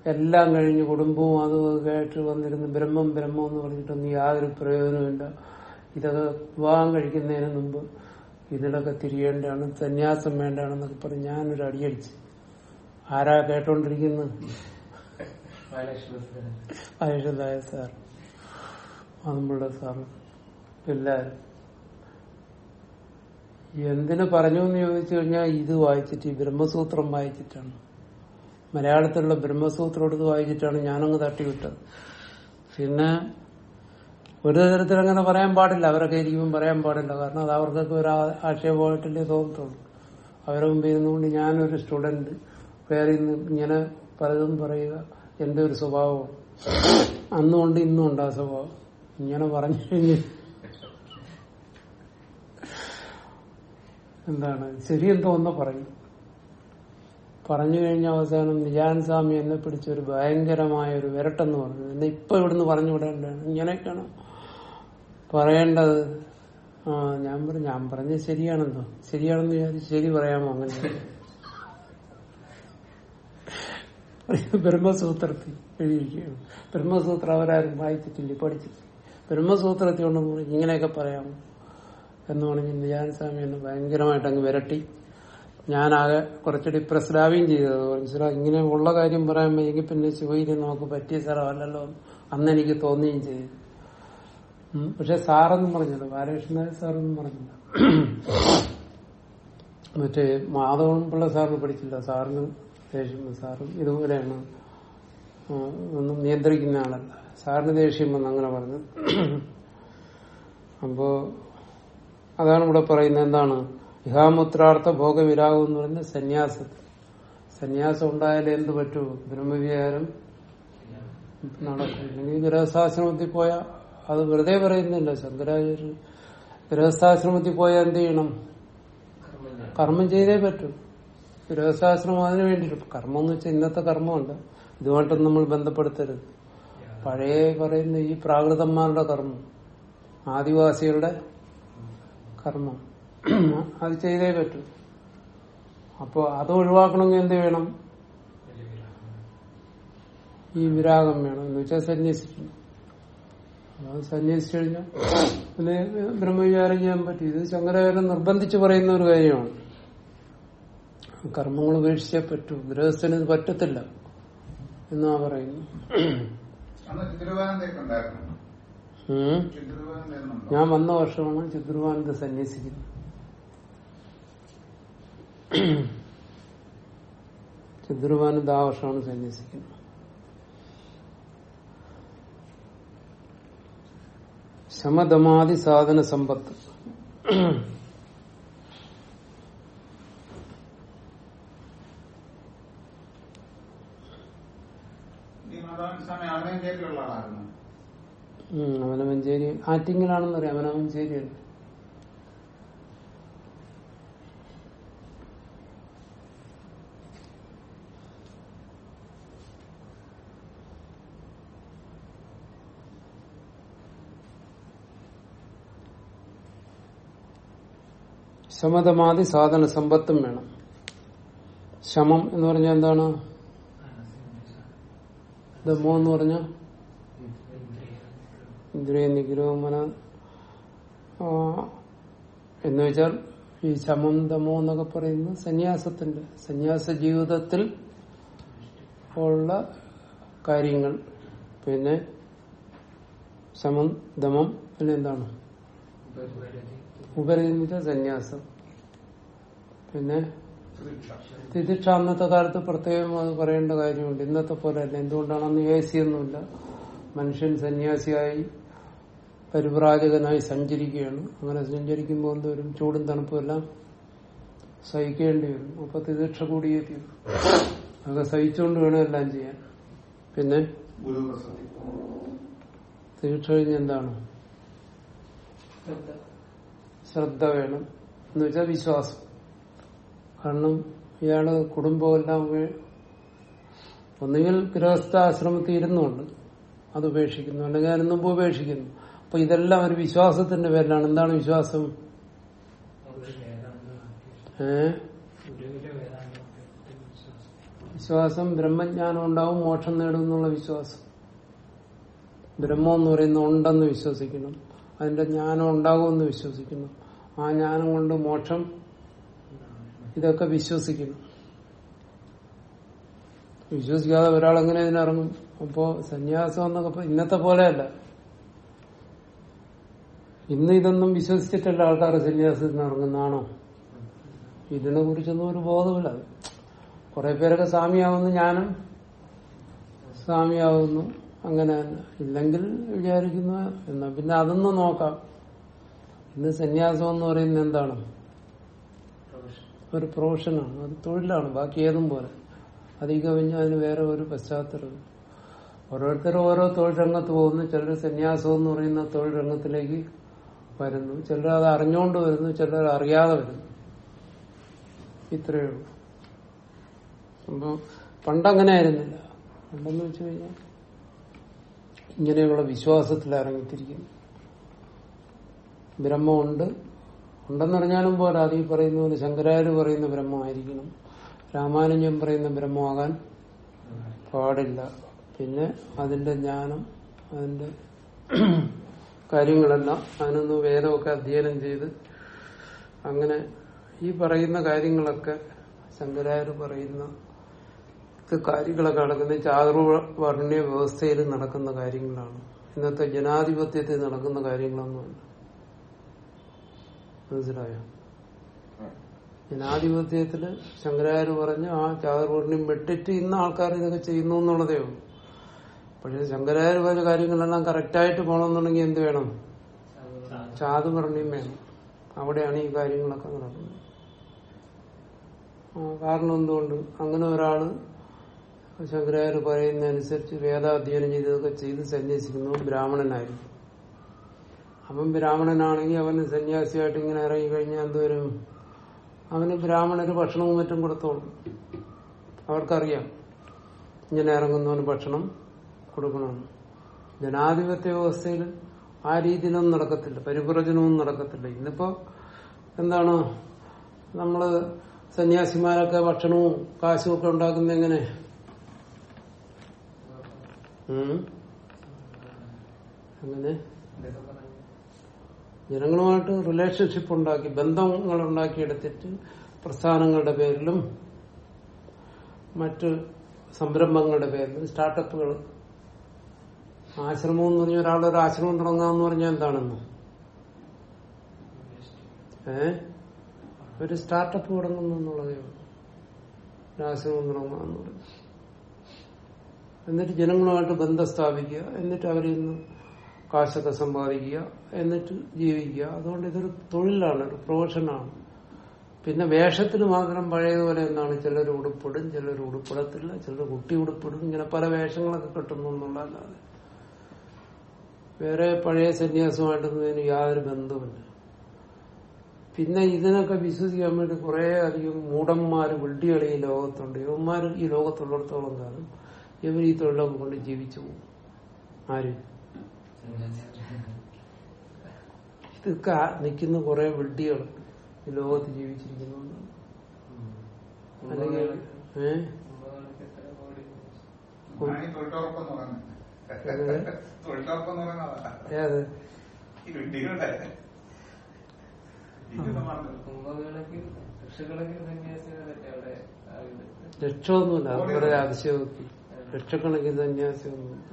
എല്ലാം കഴിഞ്ഞ് കുടുംബവും അതും കേട്ട് വന്നിരുന്ന് ബ്രഹ്മം ബ്രഹ്മം എന്ന് പറഞ്ഞിട്ടൊന്നും യാതൊരു പ്രയോജനമില്ല ഇതൊക്കെ വിവാഹം കഴിക്കുന്നതിന് മുമ്പ് ഇതിലൊക്കെ തിരിയേണ്ടതാണ് സന്യാസം വേണ്ടാണെന്നൊക്കെ പറഞ്ഞ് ഞാനൊരു അടിയടിച്ച് ആരാ കേട്ടോണ്ടിരിക്കുന്നത് സാർ. അതുമ്പിള്ള സാർ എല്ലാരും എന്തിനു പറഞ്ഞു എന്ന് ചോദിച്ചു കഴിഞ്ഞാൽ ഇത് വായിച്ചിട്ട് ഈ ബ്രഹ്മസൂത്രം വായിച്ചിട്ടാണ്. മലയാളത്തിലുള്ള ബ്രഹ്മസൂത്രം എടുത്ത് വായിച്ചിട്ടാണ് ഞാനങ്ങ് തട്ടിവിട്ടത്. പിന്നെ ഒരു തരത്തിൽ അങ്ങനെ പറയാൻ പാടില്ല. അവരൊക്കെ ഇരിക്കുമ്പോൾ പറയാൻ പാടില്ല. കാരണം അത് അവർക്കൊക്കെ ഒരു ആക്ഷേപമായിട്ടല്ലേ തോന്നത്തുള്ളൂ. അവരെ മുമ്പിൽ ഇരുന്നുകൊണ്ട് ഞാനൊരു സ്റ്റുഡന്റ്. വേറെ ഇങ്ങനെ പലതും പറയുക. എന്റെ ഒരു സ്വഭാവം. അന്നുകൊണ്ട് ഇന്നും ഉണ്ട് ആ സ്വഭാവം. ഇങ്ങനെ പറഞ്ഞു കഴിഞ്ഞ് എന്താണ്? ശരിയെന്ന് തോന്നുന്ന പറയും. പറഞ്ഞു കഴിഞ്ഞ അവസാനം നിജാൻ സ്വാമി എന്നെ പിടിച്ച ഒരു ഭയങ്കരമായ ഒരു വിരട്ടെന്ന് പറഞ്ഞു. എന്നെ ഇപ്പൊ ഇവിടുന്ന് പറഞ്ഞു വിടേണ്ടതാണ്. ഇങ്ങനെയൊക്കെയാണ് പറയേണ്ടത്. ആ ഞാൻ പറഞ്ഞു ഞാൻ പറഞ്ഞത് ശരിയാണെന്തോ ശരിയാണെന്ന് വിചാരിച്ച് ശരി പറയാമോ അങ്ങനെ? ബ്രഹ്മസൂത്രത്തിൽ എഴുതിയിരിക്കുകയാണ്. ബ്രഹ്മസൂത്രം അവരാരും വായിച്ചിട്ടില്ല പഠിച്ചിട്ടില്ല. ബ്രഹ്മസൂത്രത്തിൽ ഉണ്ടെന്ന് പറഞ്ഞു. ഇങ്ങനെയൊക്കെ പറയാമോ എന്ന് പറഞ്ഞ് നിജാനസ്വാമി എന്നെ ഭയങ്കരമായിട്ട് അങ്ങ് വിരട്ടി. ഞാനാകെ കുറച്ച് ഡിപ്രസ്ഡാവുകയും ചെയ്തത് മനസ്സിലാ ഇങ്ങനെ ഉള്ള കാര്യം പറയാൻ വയ്യെങ്കിൽ പിന്നെ ശിവയിരി നമുക്ക് പറ്റിയ സ്ഥലമല്ലല്ലോ അന്ന് എനിക്ക് തോന്നുകയും ചെയ്തു. പക്ഷെ സാറൊന്നും പറഞ്ഞില്ല. ബാലകൃഷ്ണൻ സാറൊന്നും പറഞ്ഞില്ല. മറ്റേ മാധവൻ പിള്ള സാറിന് പഠിച്ചില്ല. സാറിന് ദേഷ്യം. സാറും ഇതുപോലെയാണ്. ഒന്നും നിയന്ത്രിക്കുന്ന ആളല്ല. സാറിന് ദേഷ്യം വന്ന് അങ്ങനെ പറഞ്ഞു. അപ്പോ അതാണ് ഇവിടെ പറയുന്നത് എന്താണ്? ഇഹാമുത്രാർത്ഥ ഭോഗവിരാഗം എന്ന് പറയുന്നത് സന്യാസത്തിൽ സന്യാസം ഉണ്ടായാലേ എന്ത് പറ്റൂ? ബ്രഹ്മവിഹാരം നടക്കും അല്ലെങ്കിൽ ഗൃഹസ്ഥാശ്രമത്തിൽ പോയാൽ അത് വെറുതെ പറയുന്നില്ല. ശങ്കരാചാര്യ ഗൃഹസ്ഥാശ്രമത്തിൽ പോയാൽ എന്ത് ചെയ്യണം? കർമ്മം ചെയ്തേ പറ്റൂ. ഗൃഹസ്ഥാശ്രമം അതിനു വേണ്ടിയിട്ട്. കർമ്മം എന്ന് വെച്ചാൽ ഇന്നത്തെ കർമ്മമുണ്ട് ഇതുമായിട്ടൊന്നും നമ്മൾ ബന്ധപ്പെടുത്തരുത്. പഴയ പറയുന്ന ഈ പ്രാകൃതന്മാരുടെ കർമ്മം. ആദിവാസികളുടെ കർമ്മം. അത് ചെയ്തേ പറ്റൂ. അപ്പോ അത് ഒഴിവാക്കണമെങ്കിൽ എന്ത് വേണം? ഈ വിരാഗം വേണം എന്ന് വെച്ചാൽ സന്യസിക്കണം അത് സന്യസിച്ചു കഴിഞ്ഞാൽ പിന്നെ ബ്രഹ്മവിചാരം ചെയ്യാൻ പറ്റും. ഇത് ശങ്കരാചാര്യം നിർബന്ധിച്ച് പറയുന്ന ഒരു കാര്യമാണ്. കർമ്മങ്ങൾ ഉപേക്ഷിച്ചേ പറ്റൂ. ഗൃഹസ്ഥന് പറ്റത്തില്ല എന്നാ പറയുന്നു ഞാൻ വന്ന വർഷമാണ് ചിത്രവാനന്ദ സന്യസിക്കുന്നത് ചിത്രവാനന്ദ ആ വർഷമാണ് സന്യസിക്കുന്നത്. ശമതമാതി സാധന സമ്പത്ത് ഈ മാധവൻ സ്വാമി അവനഞ്ചേരിയിലുള്ള ആളായിരുന്നു ഉം, അവനമഞ്ചേരി ആറ്റിങ്ങിലാണെന്ന് അറിയാം. അവനമഞ്ചേരിയാണ് ശമതമാതി സാധന സമ്പത്തും വേണം. ശമം എന്ന് പറഞ്ഞാൽ എന്താണ്? ദമോ എന്ന് പറഞ്ഞ? ഇന്ദ്രിയ നിഗ്രഹമന. എന്ന് വെച്ചാൽ ഈ ശമം ദമോ എന്നൊക്കെ പറയുന്നത് സന്യാസത്തിന്റെ സന്യാസ ജീവിതത്തിൽ ഉള്ള കാര്യങ്ങൾ. പിന്നെ ശമം ദമം പിന്നെ എന്താണ്? ഉപരിമിത സന്യാസം. പിന്നെ തിദിക്ഷ അന്നത്തെ കാലത്ത് പ്രത്യേകം അത് പറയേണ്ട കാര്യമുണ്ട്. ഇന്നത്തെ പോലെ അല്ല. എന്തുകൊണ്ടാണ് അന്ന് എ സി ഒന്നുമില്ല? മനുഷ്യൻ സന്യാസിയായി പരിവ്രാജകനായി സഞ്ചരിക്കുകയാണ്. അങ്ങനെ സഞ്ചരിക്കുമ്പോൾ എന്തോരും ചൂടും തണുപ്പും എല്ലാം സഹിക്കേണ്ടി വരും. അപ്പൊ തിദിക്ഷ കൂടിയേ തീരും. അതൊക്കെ സഹിച്ചുകൊണ്ട് വേണം എല്ലാം ചെയ്യാൻ. പിന്നെ? തിദിക്ഷ തീക്ഷ കഴിഞ്ഞ് എന്താണ്? ശ്രദ്ധ വേണം. എന്ന് വെച്ചാൽ വിശ്വാസം. കാരണം ഇയാൾ കുടുംബമെല്ലാം ഒന്നുകിൽ ഗൃഹസ്ഥാശ്രമത്തിൽ ഇരുന്നുണ്ട് അത് ഉപേക്ഷിക്കുന്നു അല്ലെങ്കിൽ അതിന് മുമ്പ് ഉപേക്ഷിക്കുന്നു. അപ്പൊ ഇതെല്ലാം ഒരു വിശ്വാസത്തിന്റെ പേരിലാണ്. എന്താണ് വിശ്വാസം? ഏ? വിശ്വാസം ബ്രഹ്മജ്ഞാനം ഉണ്ടാവും മോക്ഷം നേടും എന്നുള്ള വിശ്വാസം. ബ്രഹ്മം എന്ന് പറയുന്ന ഉണ്ടെന്ന് വിശ്വസിക്കണം അതിന്റെ ജ്ഞാനം ഉണ്ടാകുമെന്ന് വിശ്വസിക്കുന്നു. ആ ജ്ഞാനം കൊണ്ട് മോക്ഷം ഇതൊക്കെ വിശ്വസിക്കുന്നു. വിശ്വസിക്കാതെ ഒരാൾ എങ്ങനെ ഇതിനിറങ്ങും? അപ്പോ സന്യാസം എന്നൊക്കെ ഇന്നത്തെ പോലെയല്ല. ഇന്ന് ഇതൊന്നും വിശ്വസിച്ചിട്ടല്ല ആൾക്കാർ സന്യാസത്തിന് ഇറങ്ങുന്നതാണോ? ഇതിനെ കുറിച്ചൊന്നും ഒരു ബോധമില്ല കുറെ പേരൊക്കെ സ്വാമിയാവുന്നു ഞാനും. സ്വാമിയാവുന്നു. അങ്ങനെ ഇല്ലെങ്കിൽ വിചാരിക്കുന്ന. എന്നാ പിന്നെ അതൊന്നും നോക്കാം. ഇന്ന് സന്യാസം എന്ന് പറയുന്നത് എന്താണ്? ഒരു പ്രൊഫഷനാണ് ഒരു തൊഴിലാണ് ബാക്കി ഏതും പോലെ അതിൽ കവിഞ്ഞ് അതിന് വേറെ ഒരു പശ്ചാത്തലം ഓരോരുത്തരും ഓരോ തൊഴിൽ രംഗത്ത് പോകുന്നു ചിലർ സന്യാസം എന്ന് പറയുന്ന തൊഴിൽ രംഗത്തിലേക്ക് വരുന്നു ചിലർ അത് അറിഞ്ഞുകൊണ്ട് വരുന്നു ചിലർ അറിയാതെ വരുന്നു. ഇത്രയേ ഉള്ളൂ. അപ്പൊ പണ്ടങ്ങനെ ആയിരുന്നില്ല. പണ്ടെന്ന് വെച്ച് കഴിഞ്ഞാൽ ഇങ്ങനെയുള്ള വിശ്വാസത്തിൽ ഇറങ്ങിത്തിരിക്കുന്നു ബ്രഹ്മമുണ്ട് ഉണ്ടെന്ന് പറഞ്ഞാലും പോരാ. അത് പറയുന്ന പോലെ ശങ്കരാചാര്യ പറയുന്ന ബ്രഹ്മമായിരിക്കണം. രാമാനുജൻ പറയുന്ന ബ്രഹ്മമാകാൻ പാടില്ല. പിന്നെ അതിന്റെ ജ്ഞാനം അതിന്റെ കാര്യങ്ങളെല്ലാം അതിനൊന്ന് വേദമൊക്കെ അധ്യയനം ചെയ്ത് അങ്ങനെ ഈ പറയുന്ന കാര്യങ്ങളൊക്കെ ശങ്കരാചാര്യ പറയുന്ന കാര്യങ്ങളൊക്കെ നടക്കുന്ന ചാതുർവർണ വ്യവസ്ഥയിൽ നടക്കുന്ന കാര്യങ്ങളാണ്. ഇന്നത്തെ ജനാധിപത്യത്തിൽ നടക്കുന്ന കാര്യങ്ങളൊന്നുമല്ല. മനസ്സിലായോ? ജനാധിപത്യത്തിൽ ശങ്കരാചാര്യ പറഞ്ഞ് ആ ചാതുർവർണ്യം വെട്ടിട്ട് ഇന്ന് ആൾക്കാർ ഇതൊക്കെ ചെയ്യുന്നു എന്നുള്ളതേ ഉള്ളൂ. പക്ഷെ ശങ്കരാചാര്യ പറഞ്ഞ കാര്യങ്ങളെല്ലാം കറക്റ്റായിട്ട് പോകണമെന്നുണ്ടെങ്കിൽ എന്ത് വേണം? ചാതുവർണ്യം വേണം. അവിടെയാണ് ഈ കാര്യങ്ങളൊക്കെ നടക്കുന്നത്. കാരണം എന്തുകൊണ്ട്? അങ്ങനെ ഒരാൾ ശങ്കരാചാര്യ പറയുന്നതനുസരിച്ച് വേദാധ്യയനം ചെയ്തതൊക്കെ ചെയ്ത് സന്യസിക്കുന്നു. ബ്രാഹ്മണനായിരിക്കും അവൻ ബ്രാഹ്മണനാണെങ്കിൽ അവന് സന്യാസിയായിട്ട് ഇങ്ങനെ ഇറങ്ങി കഴിഞ്ഞാൽ എന്തുവരും അവന് ബ്രാഹ്മണര് ഭക്ഷണവും മറ്റും കൊടുത്തോളും. അവർക്കറിയാം. ഇങ്ങനെ ഇറങ്ങുന്നവന് ഭക്ഷണം കൊടുക്കണമെന്ന് ജനാധിപത്യ വ്യവസ്ഥയിൽ ആ രീതിയിലൊന്നും നടക്കത്തില്ല. പരിപ്രചനവും നടക്കത്തില്ല. ഇന്നിപ്പോ എന്താണ്? നമ്മൾ സന്യാസിമാരൊക്കെ ഭക്ഷണവും കാശും ഒക്കെ ഉണ്ടാക്കുന്ന എങ്ങനെ? അങ്ങനെ ജനങ്ങളുമായിട്ട് റിലേഷൻഷിപ്പ് ഉണ്ടാക്കി ബന്ധങ്ങൾ ഉണ്ടാക്കിയെടുത്തിട്ട് പ്രസ്ഥാനങ്ങളുടെ പേരിലും മറ്റ് സംരംഭങ്ങളുടെ പേരിലും സ്റ്റാർട്ടപ്പുകൾ ആശ്രമം എന്ന് പറഞ്ഞ ഒരാളൊരു ഒരു ആശ്രമം തുടങ്ങാന്ന് പറഞ്ഞാൽ എന്താണെന്ന്? ഏ? ഒരു സ്റ്റാർട്ടപ്പ് തുടങ്ങുന്നു എന്നുള്ളതേ ഉള്ളൂ. ഒരു ആശ്രമം തുടങ്ങാന്ന് പറഞ്ഞു. എന്നിട്ട് ജനങ്ങളുമായിട്ട് ബന്ധം സ്ഥാപിക്കുക. എന്നിട്ട് അവരിൽ നിന്ന് കാശൊക്കെ സമ്പാദിക്കുക എന്നിട്ട് ജീവിക്കുക. അതുകൊണ്ട് ഇതൊരു തൊഴിലാണ് ഒരു പ്രൊഫഷനാണ്. പിന്നെ വേഷത്തിന് മാത്രം പഴയതുപോലെ എന്താണ് ചിലർ ഉടുപ്പിടും ചിലർ ഉടുപ്പിടത്തില്ല ചിലർ കുട്ടി ഉടുപ്പിടും. ഇങ്ങനെ പല വേഷങ്ങളൊക്കെ കിട്ടുന്നു എന്നുള്ളതല്ലാതെ വേറെ പഴയ സന്യാസമായിട്ടൊന്നും ഇതിന് യാതൊരു ബന്ധവുമില്ല. പിന്നെ ഇതിനൊക്കെ വിശ്വസിക്കാൻ വേണ്ടി കുറെ അധികം മൂടന്മാര് വിഡ്ഢികൾ ഈ ലോകത്തുണ്ട്. യുവന്മാർ ഈ ലോകത്തുള്ളിടത്തോളം കാലം ഇവർ ഈ തൊഴിലൊക്കെ കൊണ്ട് ജീവിച്ചു പോകും. ആര്? ഇതൊക്കെ നിൽക്കുന്ന കുറെ വിഡ്ഢികൾ ഈ ലോകത്ത് ജീവിച്ചിരിക്കുന്നു അല്ലെങ്കിൽ ഏത്? ലക്ഷമൊന്നുമില്ല. അവരുടെ അതിശയോക്തി ലക്ഷക്കണക്കിന് സന്യാസിയൊന്നുമില്ല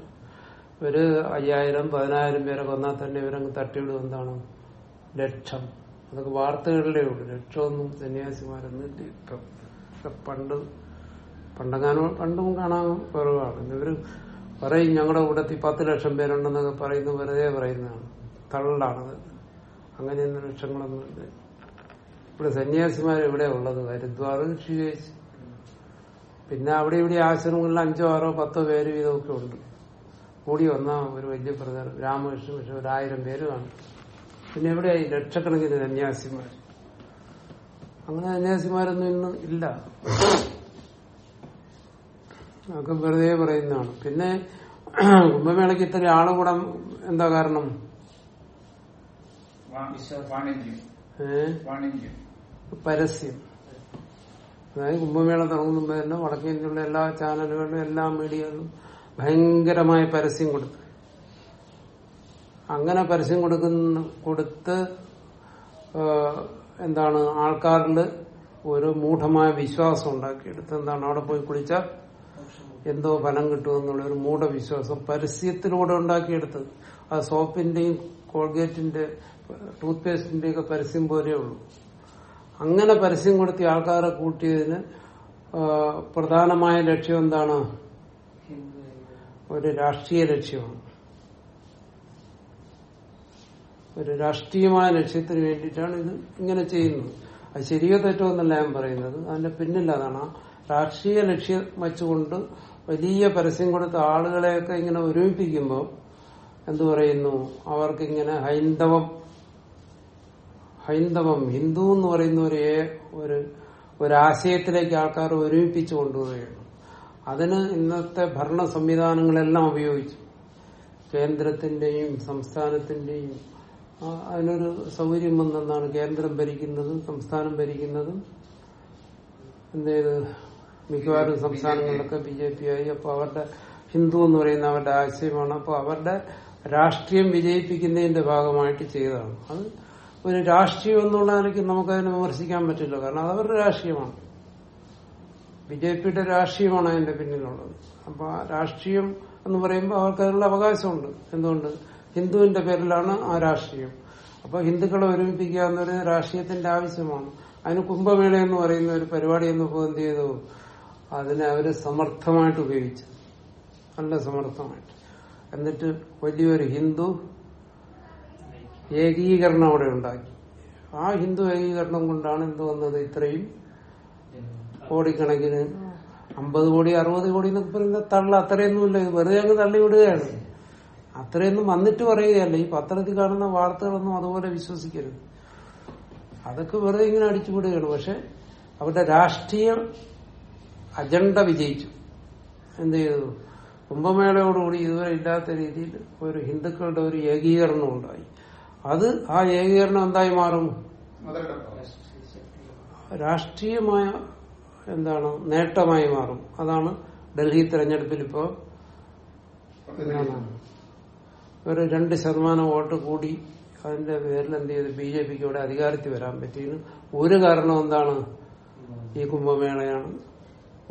ഒരു അയ്യായിരം പതിനായിരം പേരെ കൊന്നാൽ തന്നെ ഇവരങ്ങ് തട്ടിവിടും. എന്താണ്? ലക്ഷം. അതൊക്കെ വാർത്തകളിലേ ഉള്ളൂ. ലക്ഷമൊന്നും സന്യാസിമാരൊന്നും ഇപ്പം പണ്ട് പണ്ടെങ്ങാനും പണ്ടും കാണാൻ കുറവാണ്. ഇവർ പറയും ഞങ്ങളുടെ കൂട്ടത്തിൽ പത്ത് ലക്ഷം പേരുണ്ടെന്നൊക്കെ പറയുന്നു വെറുതെ പറയുന്നതാണ്. തള്ളാണത്. അങ്ങനെയൊന്നും ലക്ഷങ്ങളൊന്നും ഇല്ല. ഇവിടെ സന്യാസിമാർ ഇവിടെ ഉള്ളത് ഹരിദ്വാർ ഋഷികേശ് പിന്നെ അവിടെ ഇവിടെ ആശ്രമങ്ങളിൽ അഞ്ചോ ആറോ പത്തോ പേര് ഇതൊക്കെ ഉണ്ട്. കൂടി വന്ന ഒരു വലിയ പ്രധാനം രാമകൃഷ്ണ പക്ഷെ ഒരായിരം പേര് കാണും. പിന്നെ എവിടെയായി? ലക്ഷക്കണക്കിന് സന്യാസിമാർ അങ്ങനെ സന്യാസിമാരൊന്നും ഇന്ന് ഇല്ല. അതൊക്കെ വെറുതെ പറയുന്നതാണ്. പിന്നെ കുംഭമേളയ്ക്ക് ഇത്ര ആൾ കൂടാൻ എന്താ കാരണം? പരസ്യം. അതായത് കുംഭമേള തുടങ്ങുമ്പോ തന്നെ വടക്കേ ഇന്ത്യയിലുള്ള എല്ലാ ചാനലുകളിലും എല്ലാ മീഡിയകളിലും ഭയങ്കരമായ പരസ്യം കൊടുത്തു. അങ്ങനെ പരസ്യം കൊടുക്കുന്ന കൊടുത്ത് എന്താണ് ആൾക്കാരിൽ ഒരു മൂഢമായ വിശ്വാസം ഉണ്ടാക്കിയെടുത്ത് എന്താണ് അവിടെ പോയി കുളിച്ചാൽ എന്തോ ഫലം കിട്ടുമെന്നുള്ള ഒരു മൂഢവിശ്വാസം പരസ്യത്തിലൂടെ ഉണ്ടാക്കിയെടുത്തത് ആ സോപ്പിന്റെയും കോൾഗേറ്റിന്റെ ടൂത്ത് പേസ്റ്റിന്റെ ഒക്കെ പരസ്യം പോലെയേ ഉള്ളൂ. അങ്ങനെ പരസ്യം കൊടുത്തി ആൾക്കാരെ കൂട്ടിയതിന് പ്രധാനമായ ലക്ഷ്യം എന്താണ്? ഒരു രാഷ്ട്രീയ ലക്ഷ്യമാണ്. ഒരു രാഷ്ട്രീയമായ ലക്ഷ്യത്തിന് വേണ്ടിയിട്ടാണ് ഇത് ഇങ്ങനെ ചെയ്യുന്നത്. അത് ശരിയോ തെറ്റോ എന്നല്ല ഞാൻ പറയുന്നത്. അതിന്റെ പിന്നിൽ അതാണ് രാഷ്ട്രീയ ലക്ഷ്യം വെച്ചുകൊണ്ട് വലിയ പരസ്യം കൊടുത്ത ആളുകളെയൊക്കെ ഇങ്ങനെ ഒരുമിപ്പിക്കുമ്പോൾ എന്തു പറയുന്നു? അവർക്കിങ്ങനെ ഹൈന്ദവം ഹൈന്ദവം ഹിന്ദു എന്ന് പറയുന്ന ഒരു ഒരു ആശയത്തിലേക്ക് ആൾക്കാർ ഒരുമിപ്പിച്ചു കൊണ്ടുപോവുകയാണ്. അതിന് ഇന്നത്തെ ഭരണ സംവിധാനങ്ങളെല്ലാം ഉപയോഗിച്ചു. കേന്ദ്രത്തിന്റെയും സംസ്ഥാനത്തിന്റെയും അതിനൊരു സൗകര്യം വന്നെന്നാണ് കേന്ദ്രം ഭരിക്കുന്നതും സംസ്ഥാനം ഭരിക്കുന്നതും. എന്ത് ചെയ്ത്? മിക്കവാറും സംസ്ഥാനങ്ങളിലൊക്കെ ബി ജെ പി ആയി. അപ്പൊ അവരുടെ ഹിന്ദു എന്ന് പറയുന്ന അവരുടെ ആശയമാണ്. അപ്പൊ അവരുടെ രാഷ്ട്രീയം വിജയിപ്പിക്കുന്നതിന്റെ ഭാഗമായിട്ട് ചെയ്തതാണ്. അത് ഒരു രാഷ്ട്രീയം എന്നുള്ള നിലയ്ക്ക് നമുക്കതിനെ വിമർശിക്കാൻ പറ്റില്ല. കാരണം അത് അവരുടെ രാഷ്ട്രീയമാണ്. ബി ജെ പിയുടെ രാഷ്ട്രീയമാണ് അതിന്റെ പിന്നിലുള്ളത്. അപ്പൊ ആ രാഷ്ട്രീയം എന്ന് പറയുമ്പോൾ അവർക്ക് അതിനുള്ള അവകാശമുണ്ട്. എന്തുകൊണ്ട്? ഹിന്ദുവിന്റെ പേരിലാണ് ആ രാഷ്ട്രീയം. അപ്പൊ ഹിന്ദുക്കളെ ഒരുമിപ്പിക്കുക എന്നൊരു രാഷ്ട്രീയത്തിന്റെ ആവശ്യമാണ്. അതിന് കുംഭമേള എന്ന് പറയുന്ന ഒരു പരിപാടി എന്നപ്പോ എന്ത് ചെയ്തു? അതിനെ അവർ സമർത്ഥമായിട്ട് ഉപയോഗിച്ചു. നല്ല സമർത്ഥമായിട്ട്. എന്നിട്ട് വലിയൊരു ഹിന്ദു ഏകീകരണം അവിടെ ഉണ്ടാക്കി. ആ ഹിന്ദു ഏകീകരണം കൊണ്ടാണ് എന്ത് വന്നത് ഇത്രയും കോടിക്കണക്കിന് അമ്പത് കോടി അറുപത് കോടി എന്നൊക്കെ പറയുന്ന തള്ള അത്രയൊന്നുമില്ല. ഇത് വെറുതെ അങ്ങ് തള്ളി വിടുകയാണ്. അത്രയൊന്നും വന്നിട്ട് പറയുകയല്ല. ഈ പത്രത്തിൽ കാണുന്ന വാർത്തകളൊന്നും അതുപോലെ വിശ്വസിക്കരുത്. അതൊക്കെ വെറുതെ ഇങ്ങനെ അടിച്ചു വിടുകയാണ്. പക്ഷെ അവരുടെ രാഷ്ട്രീയ അജണ്ട വിജയിച്ചു. എന്ത് ചെയ്തു? കുംഭമേളയോടുകൂടി ഇതുവരെ ഇല്ലാത്ത രീതിയിൽ ഒരു ഹിന്ദുക്കളുടെ ഒരു ഏകീകരണം ഉണ്ടായി. അത് ആ ഏകീകരണം എന്തായി മാറും? രാഷ്ട്രീയമായ എന്താണ് നേട്ടമായി മാറും. അതാണ് ഡൽഹി തെരഞ്ഞെടുപ്പിൽ ഇപ്പോ ഒരു രണ്ട് ശതമാനം വോട്ട് കൂടി അതിന്റെ പേരിൽ എന്ത് ചെയ്തു ബി ജെ പിക്ക് ഇവിടെ അധികാരത്തിൽ വരാൻ പറ്റിയതിന് ഒരു കാരണം എന്താണ് ഈ കുംഭമേളയാണ്.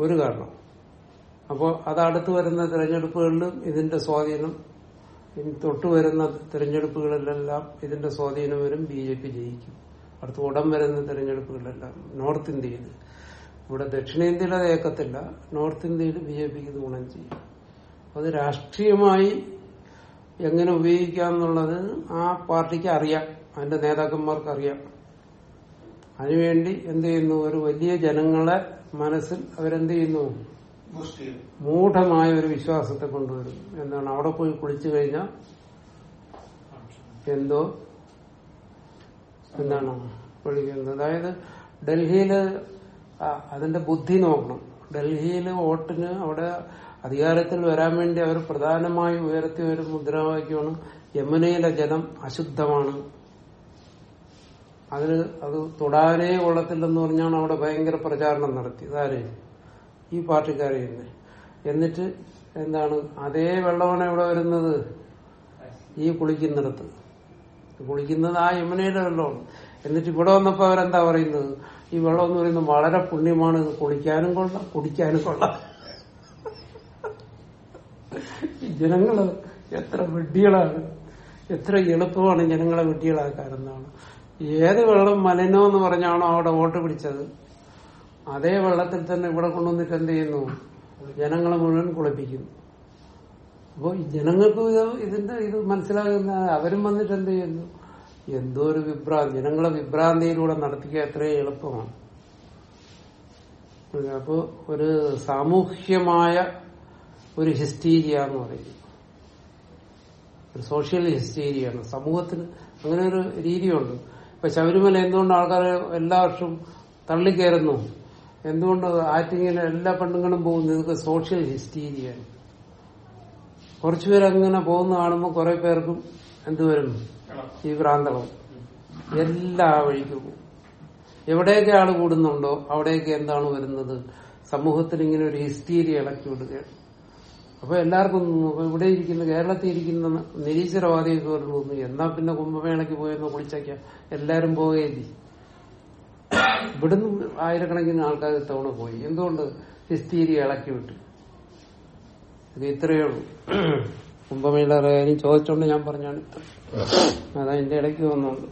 ഒരു കാരണം. അപ്പോൾ അത് അടുത്ത് വരുന്ന തെരഞ്ഞെടുപ്പുകളിലും ഇതിന്റെ സ്വാധീനം ഇനി തൊട്ട് വരുന്ന തെരഞ്ഞെടുപ്പുകളിലെല്ലാം ഇതിന്റെ സ്വാധീനം വരും ബി ജെ പി ജയിക്കും. അടുത്ത് ഉടം വരുന്ന തെരഞ്ഞെടുപ്പുകളിലെല്ലാം നോർത്ത് ഇന്ത്യയിൽ ഇവിടെ ദക്ഷിണേന്ത്യയിൽ അത് ഏക്കത്തില്ല. നോർത്ത് ഇന്ത്യയിൽ ബി ജെ പിക്ക് ഇത് ഗുണം ചെയ്യും. അത് രാഷ്ട്രീയമായി എങ്ങനെ ഉപയോഗിക്കാം എന്നുള്ളത് ആ പാർട്ടിക്ക് അറിയാം. അതിന്റെ നേതാക്കന്മാർക്ക് അറിയാം അതിനുവേണ്ടി എന്ത് ചെയ്യുന്നു? ഒരു വലിയ ജനങ്ങളെ മനസ്സിൽ അവരെന്ത് ചെയ്യുന്നു? മൂഢമായ ഒരു വിശ്വാസത്തെ കൊണ്ടുവരും എന്താണ്? അവിടെ പോയി കുളിച്ചു കഴിഞ്ഞാൽ എന്തോ എന്താണ്? വിളിക്കുന്നത് അതായത് ഡൽഹിയിൽ അതിന്റെ ബുദ്ധി നോക്കണം. ഡൽഹിയിൽ വോട്ടിന് അവിടെ അധികാരത്തിൽ വരാൻ വേണ്ടി അവർ പ്രധാനമായും ഉയർത്തിയ ഒരു മുദ്രാവാക്യമാണ് യമുനയിലെ ജലം അശുദ്ധമാണ്. അതിന് അത് തൊടാനേ കൊള്ളത്തില്ലെന്ന് പറഞ്ഞാണ് അവിടെ ഭയങ്കര പ്രചാരണം നടത്തിയത് ആരെയും ഈ പാർട്ടിക്കാരെ തന്നെ. എന്നിട്ട് എന്താണ്? അതേ വെള്ളമാണ് ഇവിടെ വരുന്നത്. ഈ കുളിക്കുന്നിടത്ത്. കുളിക്കുന്നത് ആ യമുനയുടെ വെള്ളമാണ്. എന്നിട്ട് ഇവിടെ വന്നപ്പോ അവരെന്താ പറയുന്നത്? ഈ വെള്ളം എന്ന് പറയുന്നത് വളരെ പുണ്യമാണ്. ഇത് കുളിക്കാനും കൊള്ളാം കുടിക്കാനും കൊള്ളാം. ജനങ്ങൾ എത്ര വെഡ്ഡികളാണ് എത്ര എളുപ്പമാണ് ജനങ്ങളെ വെഡ്ഡികളാക്കാരെന്നാണ് ഏത് വെള്ളം മലിനോ എന്ന് പറഞ്ഞാണോ അവിടെ വോട്ട് പിടിച്ചത്? അതേ വെള്ളത്തിൽ തന്നെ ഇവിടെ കൊണ്ടുവന്നിട്ട് എന്ത് ചെയ്യുന്നു? ജനങ്ങളെ മുഴുവൻ കുളിപ്പിക്കുന്നു. അപ്പോ ഈ ജനങ്ങൾക്ക് ഇത് ഇതിന്റെ ഇത് മനസ്സിലാകുന്ന അവരും വന്നിട്ട് എന്ത് ചെയ്യുന്നു? എന്തോ ഒരു വിഭ്രാന്തി ജനങ്ങളെ വിഭ്രാന്തിയിലൂടെ നടത്തിക്കുക എത്രയും എളുപ്പമാണ്. അപ്പോ ഒരു സാമൂഹ്യമായ ഒരു ഹിസ്റ്റീരിയ എന്ന് പറയുന്നത് ഒരു സോഷ്യൽ ഹിസ്റ്റീരിയാണ് സമൂഹത്തിന് അങ്ങനെ ഒരു രീതിയുണ്ട്. ഇപ്പൊ ശബരിമല എന്തുകൊണ്ട് ആൾക്കാർ എല്ലാ വർഷവും തള്ളിക്കയറുന്നു എന്തുകൊണ്ട് ആറ്റിങ്ങനെ എല്ലാ പെണ്ണുങ്ങളും പോകുന്നു? ഇതൊക്കെ സോഷ്യൽ ഹിസ്റ്റീരിയാണ് കുറച്ചുപേരങ്ങനെ പോകുന്ന കാണുമ്പോൾ കുറെ പേർക്കും എന്തുവരും? ഈ ഭ്രാന്തളം എല്ലാ വഴിക്കും പോകും. എവിടെയൊക്കെ ആൾ കൂടുന്നുണ്ടോ അവിടെയൊക്കെ എന്താണ് വരുന്നത്? സമൂഹത്തിൽ ഇങ്ങനെ ഒരു ഹിസ്റ്റീരി ഇളക്കി വിടുകയാണ്. അപ്പൊ എല്ലാവർക്കും ഇവിടെ ഇരിക്കുന്ന കേരളത്തിൽ ഇരിക്കുന്ന നിരീശ്വരവാദികൾക്ക് തോന്നുന്നു എന്നാ പിന്നെ കുംഭമേളയ്ക്ക് പോയെന്ന് കുളിച്ചേക്കാം എല്ലാരും പോകേ ഇവിടുന്ന് ആയിരക്കണക്കിന് ആൾക്കാർ ഇത്തവണ പോയി. എന്തുകൊണ്ട്? ഹിസ്റ്റീരി ഇളക്കി വിട്ടു. ഇത് ഇത്രയേ ഉള്ളൂ. കുംഭമേള കാര്യം ചോദിച്ചോണ്ട് ഞാൻ പറഞ്ഞാണ് അതാ എന്റെ ഇടയ്ക്ക് വന്നുകൊണ്ട്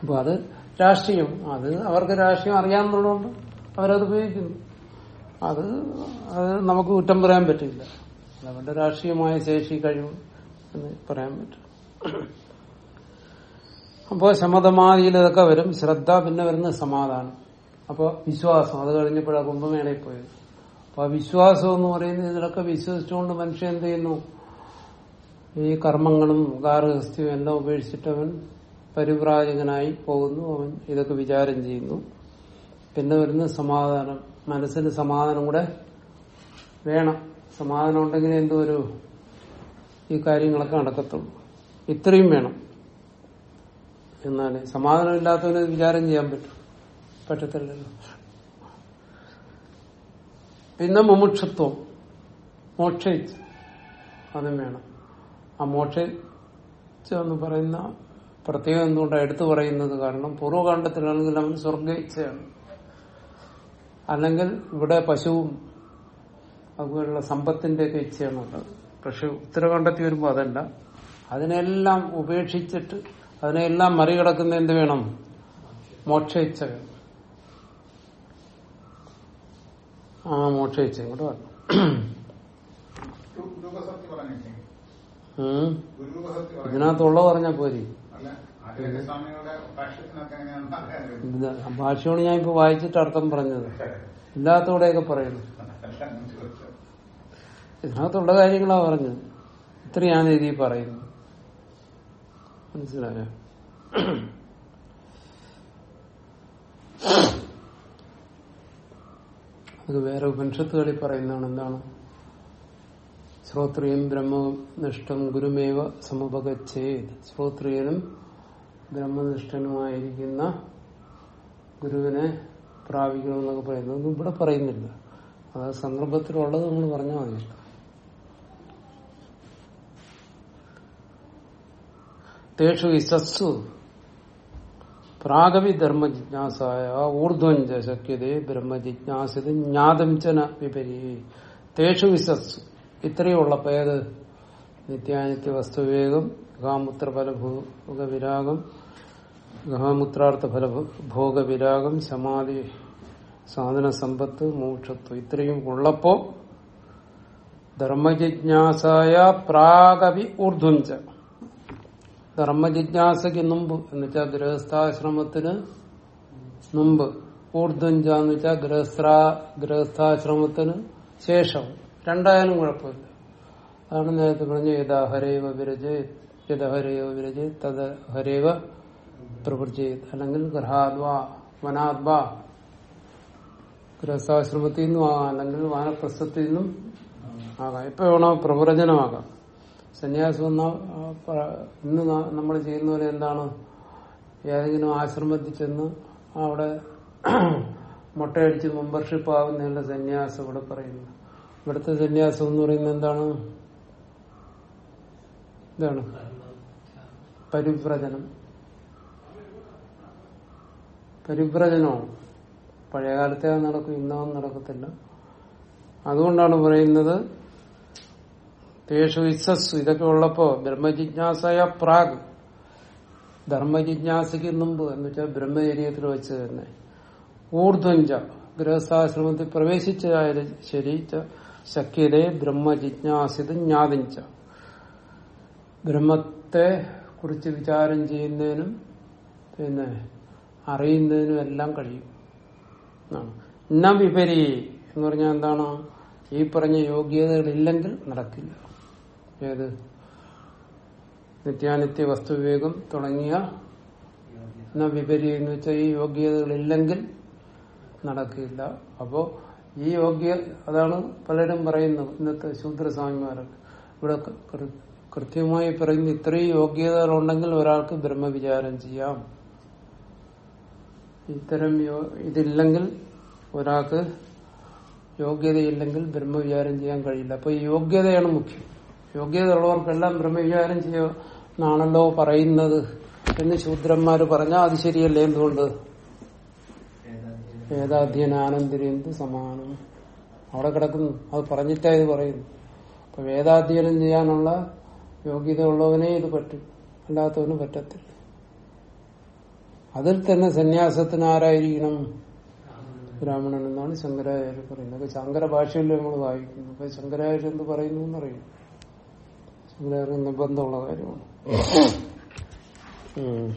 അപ്പൊ അത് രാഷ്ട്രീയം. അത് അവർക്ക് രാഷ്ട്രീയം അറിയാമെന്നുള്ളതുകൊണ്ട് അവരത് ഉപയോഗിക്കുന്നു. അത് അത് നമുക്ക് കുറ്റം പറയാൻ പറ്റില്ല. അവരുടെ രാഷ്ട്രീയമായ ശേഷി കഴിവ് എന്ന് പറയാൻ പറ്റും. അപ്പോ ശമതമാതിയിൽ ഇതൊക്കെ വരും. ശ്രദ്ധ പിന്നെ വരുന്ന സമാധാനം. അപ്പൊ വിശ്വാസം. അത് കഴിഞ്ഞപ്പോഴാണ് കുംഭമേളയിൽ പോയത്. അപ്പൊ ആ വിശ്വാസം എന്ന് പറയുന്നത് ഇതിലൊക്കെ വിശ്വസിച്ചുകൊണ്ട് മനുഷ്യൻ എന്ത് ചെയ്യുന്നു? ഈ കർമ്മങ്ങളും ഗാർഹസ്ഥ്യവും എല്ലാം ഉപേക്ഷിച്ചിട്ട് അവൻ പരിവ്രാജകനായി പോകുന്നു. അവൻ ഇതൊക്കെ വിചാരം ചെയ്യുന്നു. പിന്നെ വരുന്ന സമാധാനം. മനസ്സിന് സമാധാനം കൂടെ വേണം. സമാധാനം ഉണ്ടെങ്കിൽ എന്തോ ഒരു ഈ കാര്യങ്ങളൊക്കെ നടക്കത്തുള്ളൂ. ഇത്രയും വേണം. എന്നാൽ സമാധാനം ഇല്ലാത്തവന് വിചാരം ചെയ്യാൻ പറ്റും. പറ്റത്തില്ലല്ലോ. പിന്നെ മുമുക്ഷത്വം. മോക്ഷ അതും വേണം. ആ മോക്ഷിച്ചെന്ന് പറയുന്ന പ്രത്യേകം എന്തുകൊണ്ടാണ് എടുത്തു പറയുന്നത്? കാരണം പൂർവകാണ്ഡത്തിലാണെങ്കിൽ അവൻ സ്വർഗ ഇച്ഛയാണ് അല്ലെങ്കിൽ ഇവിടെ പശുവും അതുപോലുള്ള സമ്പത്തിന്റെ ഒക്കെ ഇച്ഛയാണ് ഉള്ളത് പക്ഷെ ഉത്തരകാണ്ഡത്തിൽ വരുമ്പോൾ അതല്ല. അതിനെല്ലാം ഉപേക്ഷിച്ചിട്ട് അതിനെല്ലാം മറികടക്കുന്ന എന്ത് വേണം? മോക്ഷ ഇച്ഛ ആ മോക്ഷ ഇച്ഛ ഇങ്ങോട്ട് പറഞ്ഞു ഗുരുപസക്തി പറഞ്ഞാ പോരി. ഭാഷയോട് ഞാൻ ഇപ്പൊ വായിച്ചിട്ട് അർത്ഥം പറഞ്ഞത്. ഇല്ലാത്തവിടെയൊക്കെ പറയുന്നു ഇതിനകത്തുള്ള കാര്യങ്ങളാ പറഞ്ഞത്. ഇത്രയാണ് ഇതിൽ പറയുന്നത്. മനസ്സിലായോ? അത് വേറെ ഉപനിഷത്തുകളിൽ പറയുന്നതാണ് എന്താണ്? ശ്രോത്രിയം ബ്രഹ്മനിഷ്ഠം ഗുരുമേവ സമുപഗച്ഛേത്. ശ്രോത്രിയനും ബ്രഹ്മനിഷ്ഠനുമായിരിക്കുന്ന ഗുരുവിനെ പ്രാപിക്കണമെന്നൊക്കെ പറയുന്നത് ഒന്നും ഇവിടെ പറയുന്നില്ല. അത് സന്ദർഭത്തിലുള്ളത് നമ്മൾ പറഞ്ഞാൽ മതി. തേഷു വിശസ്സു പ്രാഗവി ധർമ്മജിജ്ഞാസായ ഊർധ്വഞ്ച ശക്യതേ ബ്രഹ്മജിജ്ഞാസിത ജ്ഞാതം ചന വിപരീ. തേഷു വിസസ്സു ഇത്രയുള്ളപ്പോ ഏത് നിത്യാനിത്യ വസ്തുവിവേകം ഗാമുത്ര ഫലഭോഗ വിരാഗം ഗഹാമുത്രാർത്ഥ വിരാഗം സമാധി സാധന സമ്പത്ത് മോക്ഷത്വം. ഇത്രയും ഉള്ളപ്പോ ധർമ്മജിജ്ഞാസായ പ്രാഗവി ഊർധ്വഞ്ച ധർമ്മജിജ്ഞാസയ്ക്ക് മുമ്പ് എന്ന് വെച്ചാൽ ഗൃഹസ്ഥാശ്രമത്തിന് മുമ്പ് ഊർധ്വഞ്ച എന്ന് വെച്ചാൽ ഗൃഹസ്ഥാ ഗൃഹസ്ഥാശ്രമത്തിന് ശേഷം. രണ്ടായാലും കുഴപ്പമില്ല. അതാണ് നേരത്തെ പറഞ്ഞ യഥാ ഹരേവ വിരജ് യഥ ഹരേവ വിരജ് തത് ഹരേവ പ്രവൃജയത് അല്ലെങ്കിൽ ഗൃഹാദ്വാ വനാദ്വാ ഗൃഹസ്ഥാശ്രമത്തിൽ നിന്നും ആകാം അല്ലെങ്കിൽ വാനപ്രസ്ഥത്തിൽ നിന്നും ആകാം ഇപ്പൊ വേണോ പ്രവചനമാകാം. സന്യാസം എന്ന ഇന്ന് നമ്മൾ ചെയ്യുന്ന പോലെ എന്താണ്? ഏതെങ്കിലും ആശ്രമത്തിൽ ചെന്ന് അവിടെ മുട്ടയടിച്ച് മെമ്പർഷിപ്പ് ആകുന്നതിന്റെ സന്യാസം ഇവിടെ പറയുന്നു. ഇവിടുത്തെ സന്യാസം എന്ന് പറയുന്നത് എന്താണ്? ഇതാണ്. പരിവ്രജനം. പരിവ്രജനമാണ് പഴയകാലത്തെ അത് നടക്കും ഇന്നൊന്നും നടക്കത്തില്ല. അതുകൊണ്ടാണ് പറയുന്നത് തേഷു ഇസസ്സു ഇതൊക്കെ ഉള്ളപ്പോ ബ്രഹ്മജിജ്ഞാസയ പ്രാഗ്. ധർമ്മജിജ്ഞാസയ്ക്ക് മുമ്പ് എന്ന് വെച്ചാൽ ബ്രഹ്മചര്യത്തിൽ വെച്ച് തന്നെ. ഊർധ്വഞ്ച ഗൃഹസ്ഥാശ്രമത്തിൽ പ്രവേശിച്ചായാലും ശരി ച ബ്രഹ്മ ജിജ്ഞാസിതും ജ്ഞാതിഞ്ച. ബ്രഹ്മത്തെ കുറിച്ച് വിചാരം ചെയ്യുന്നതിനും പിന്നെ അറിയുന്നതിനും എല്ലാം കഴിയും. ന വിപരി എന്ന് പറഞ്ഞാൽ എന്താണ്? ഈ പറഞ്ഞ യോഗ്യതകളില്ലെങ്കിൽ നടക്കില്ല. ഏത്? നിത്യാനിത്യ വസ്തുവിവേകം തുടങ്ങിയ വിപരി എന്ന് വെച്ചാൽ ഈ യോഗ്യതകളില്ലെങ്കിൽ നടക്കില്ല. അപ്പോ ഈ യോഗ്യ അതാണ് പലരും പറയുന്നത്. ഇന്നത്തെ ശൂദ്രസ്വാമിമാരൊക്കെ. ഇവിടെ കൃത്യമായി പറയുന്ന ഇത്രയും യോഗ്യതകളുണ്ടെങ്കിൽ ഒരാൾക്ക് ബ്രഹ്മവിചാരം ചെയ്യാം. ഇത്തരം ഇതില്ലെങ്കിൽ ഒരാൾക്ക് യോഗ്യതയില്ലെങ്കിൽ ബ്രഹ്മവിചാരം ചെയ്യാൻ കഴിയില്ല. അപ്പൊ യോഗ്യതയാണ് മുഖ്യം. യോഗ്യത ഉള്ളവർക്കെല്ലാം ബ്രഹ്മവിചാരം ചെയ്യുന്നാണല്ലോ പറയുന്നത് എന്ന് ശൂദ്രന്മാര് പറഞ്ഞാൽ അത് ശരിയല്ലേ എന്തുകൊണ്ട്? വേദാധ്യയന ആനന്ദരെന്ത് സമാനം? അവിടെ കിടക്കുന്നു. അത് പറഞ്ഞിട്ടാ ഇത് പറയുന്നു. അപ്പൊ വേദാധ്യയനം ചെയ്യാനുള്ള യോഗ്യത ഉള്ളവനെ ഇത് പറ്റും. അല്ലാത്തവനും പറ്റത്തില്ല. അതിൽ തന്നെ സന്യാസത്തിന് ആരായിരിക്കണം ബ്രാഹ്മണൻ എന്നാണ് ശങ്കരാചാര്യ പറയുന്നത്. അപ്പൊ ശങ്കര ഭാഷയിൽ നമ്മൾ വായിക്കുന്നു അപ്പൊ ശങ്കരാചാര്യ എന്ത് പറയുന്നു എന്നറിയും ശങ്കരാചാര്യ നിർബന്ധമുള്ള കാര്യമാണ്. ഉം.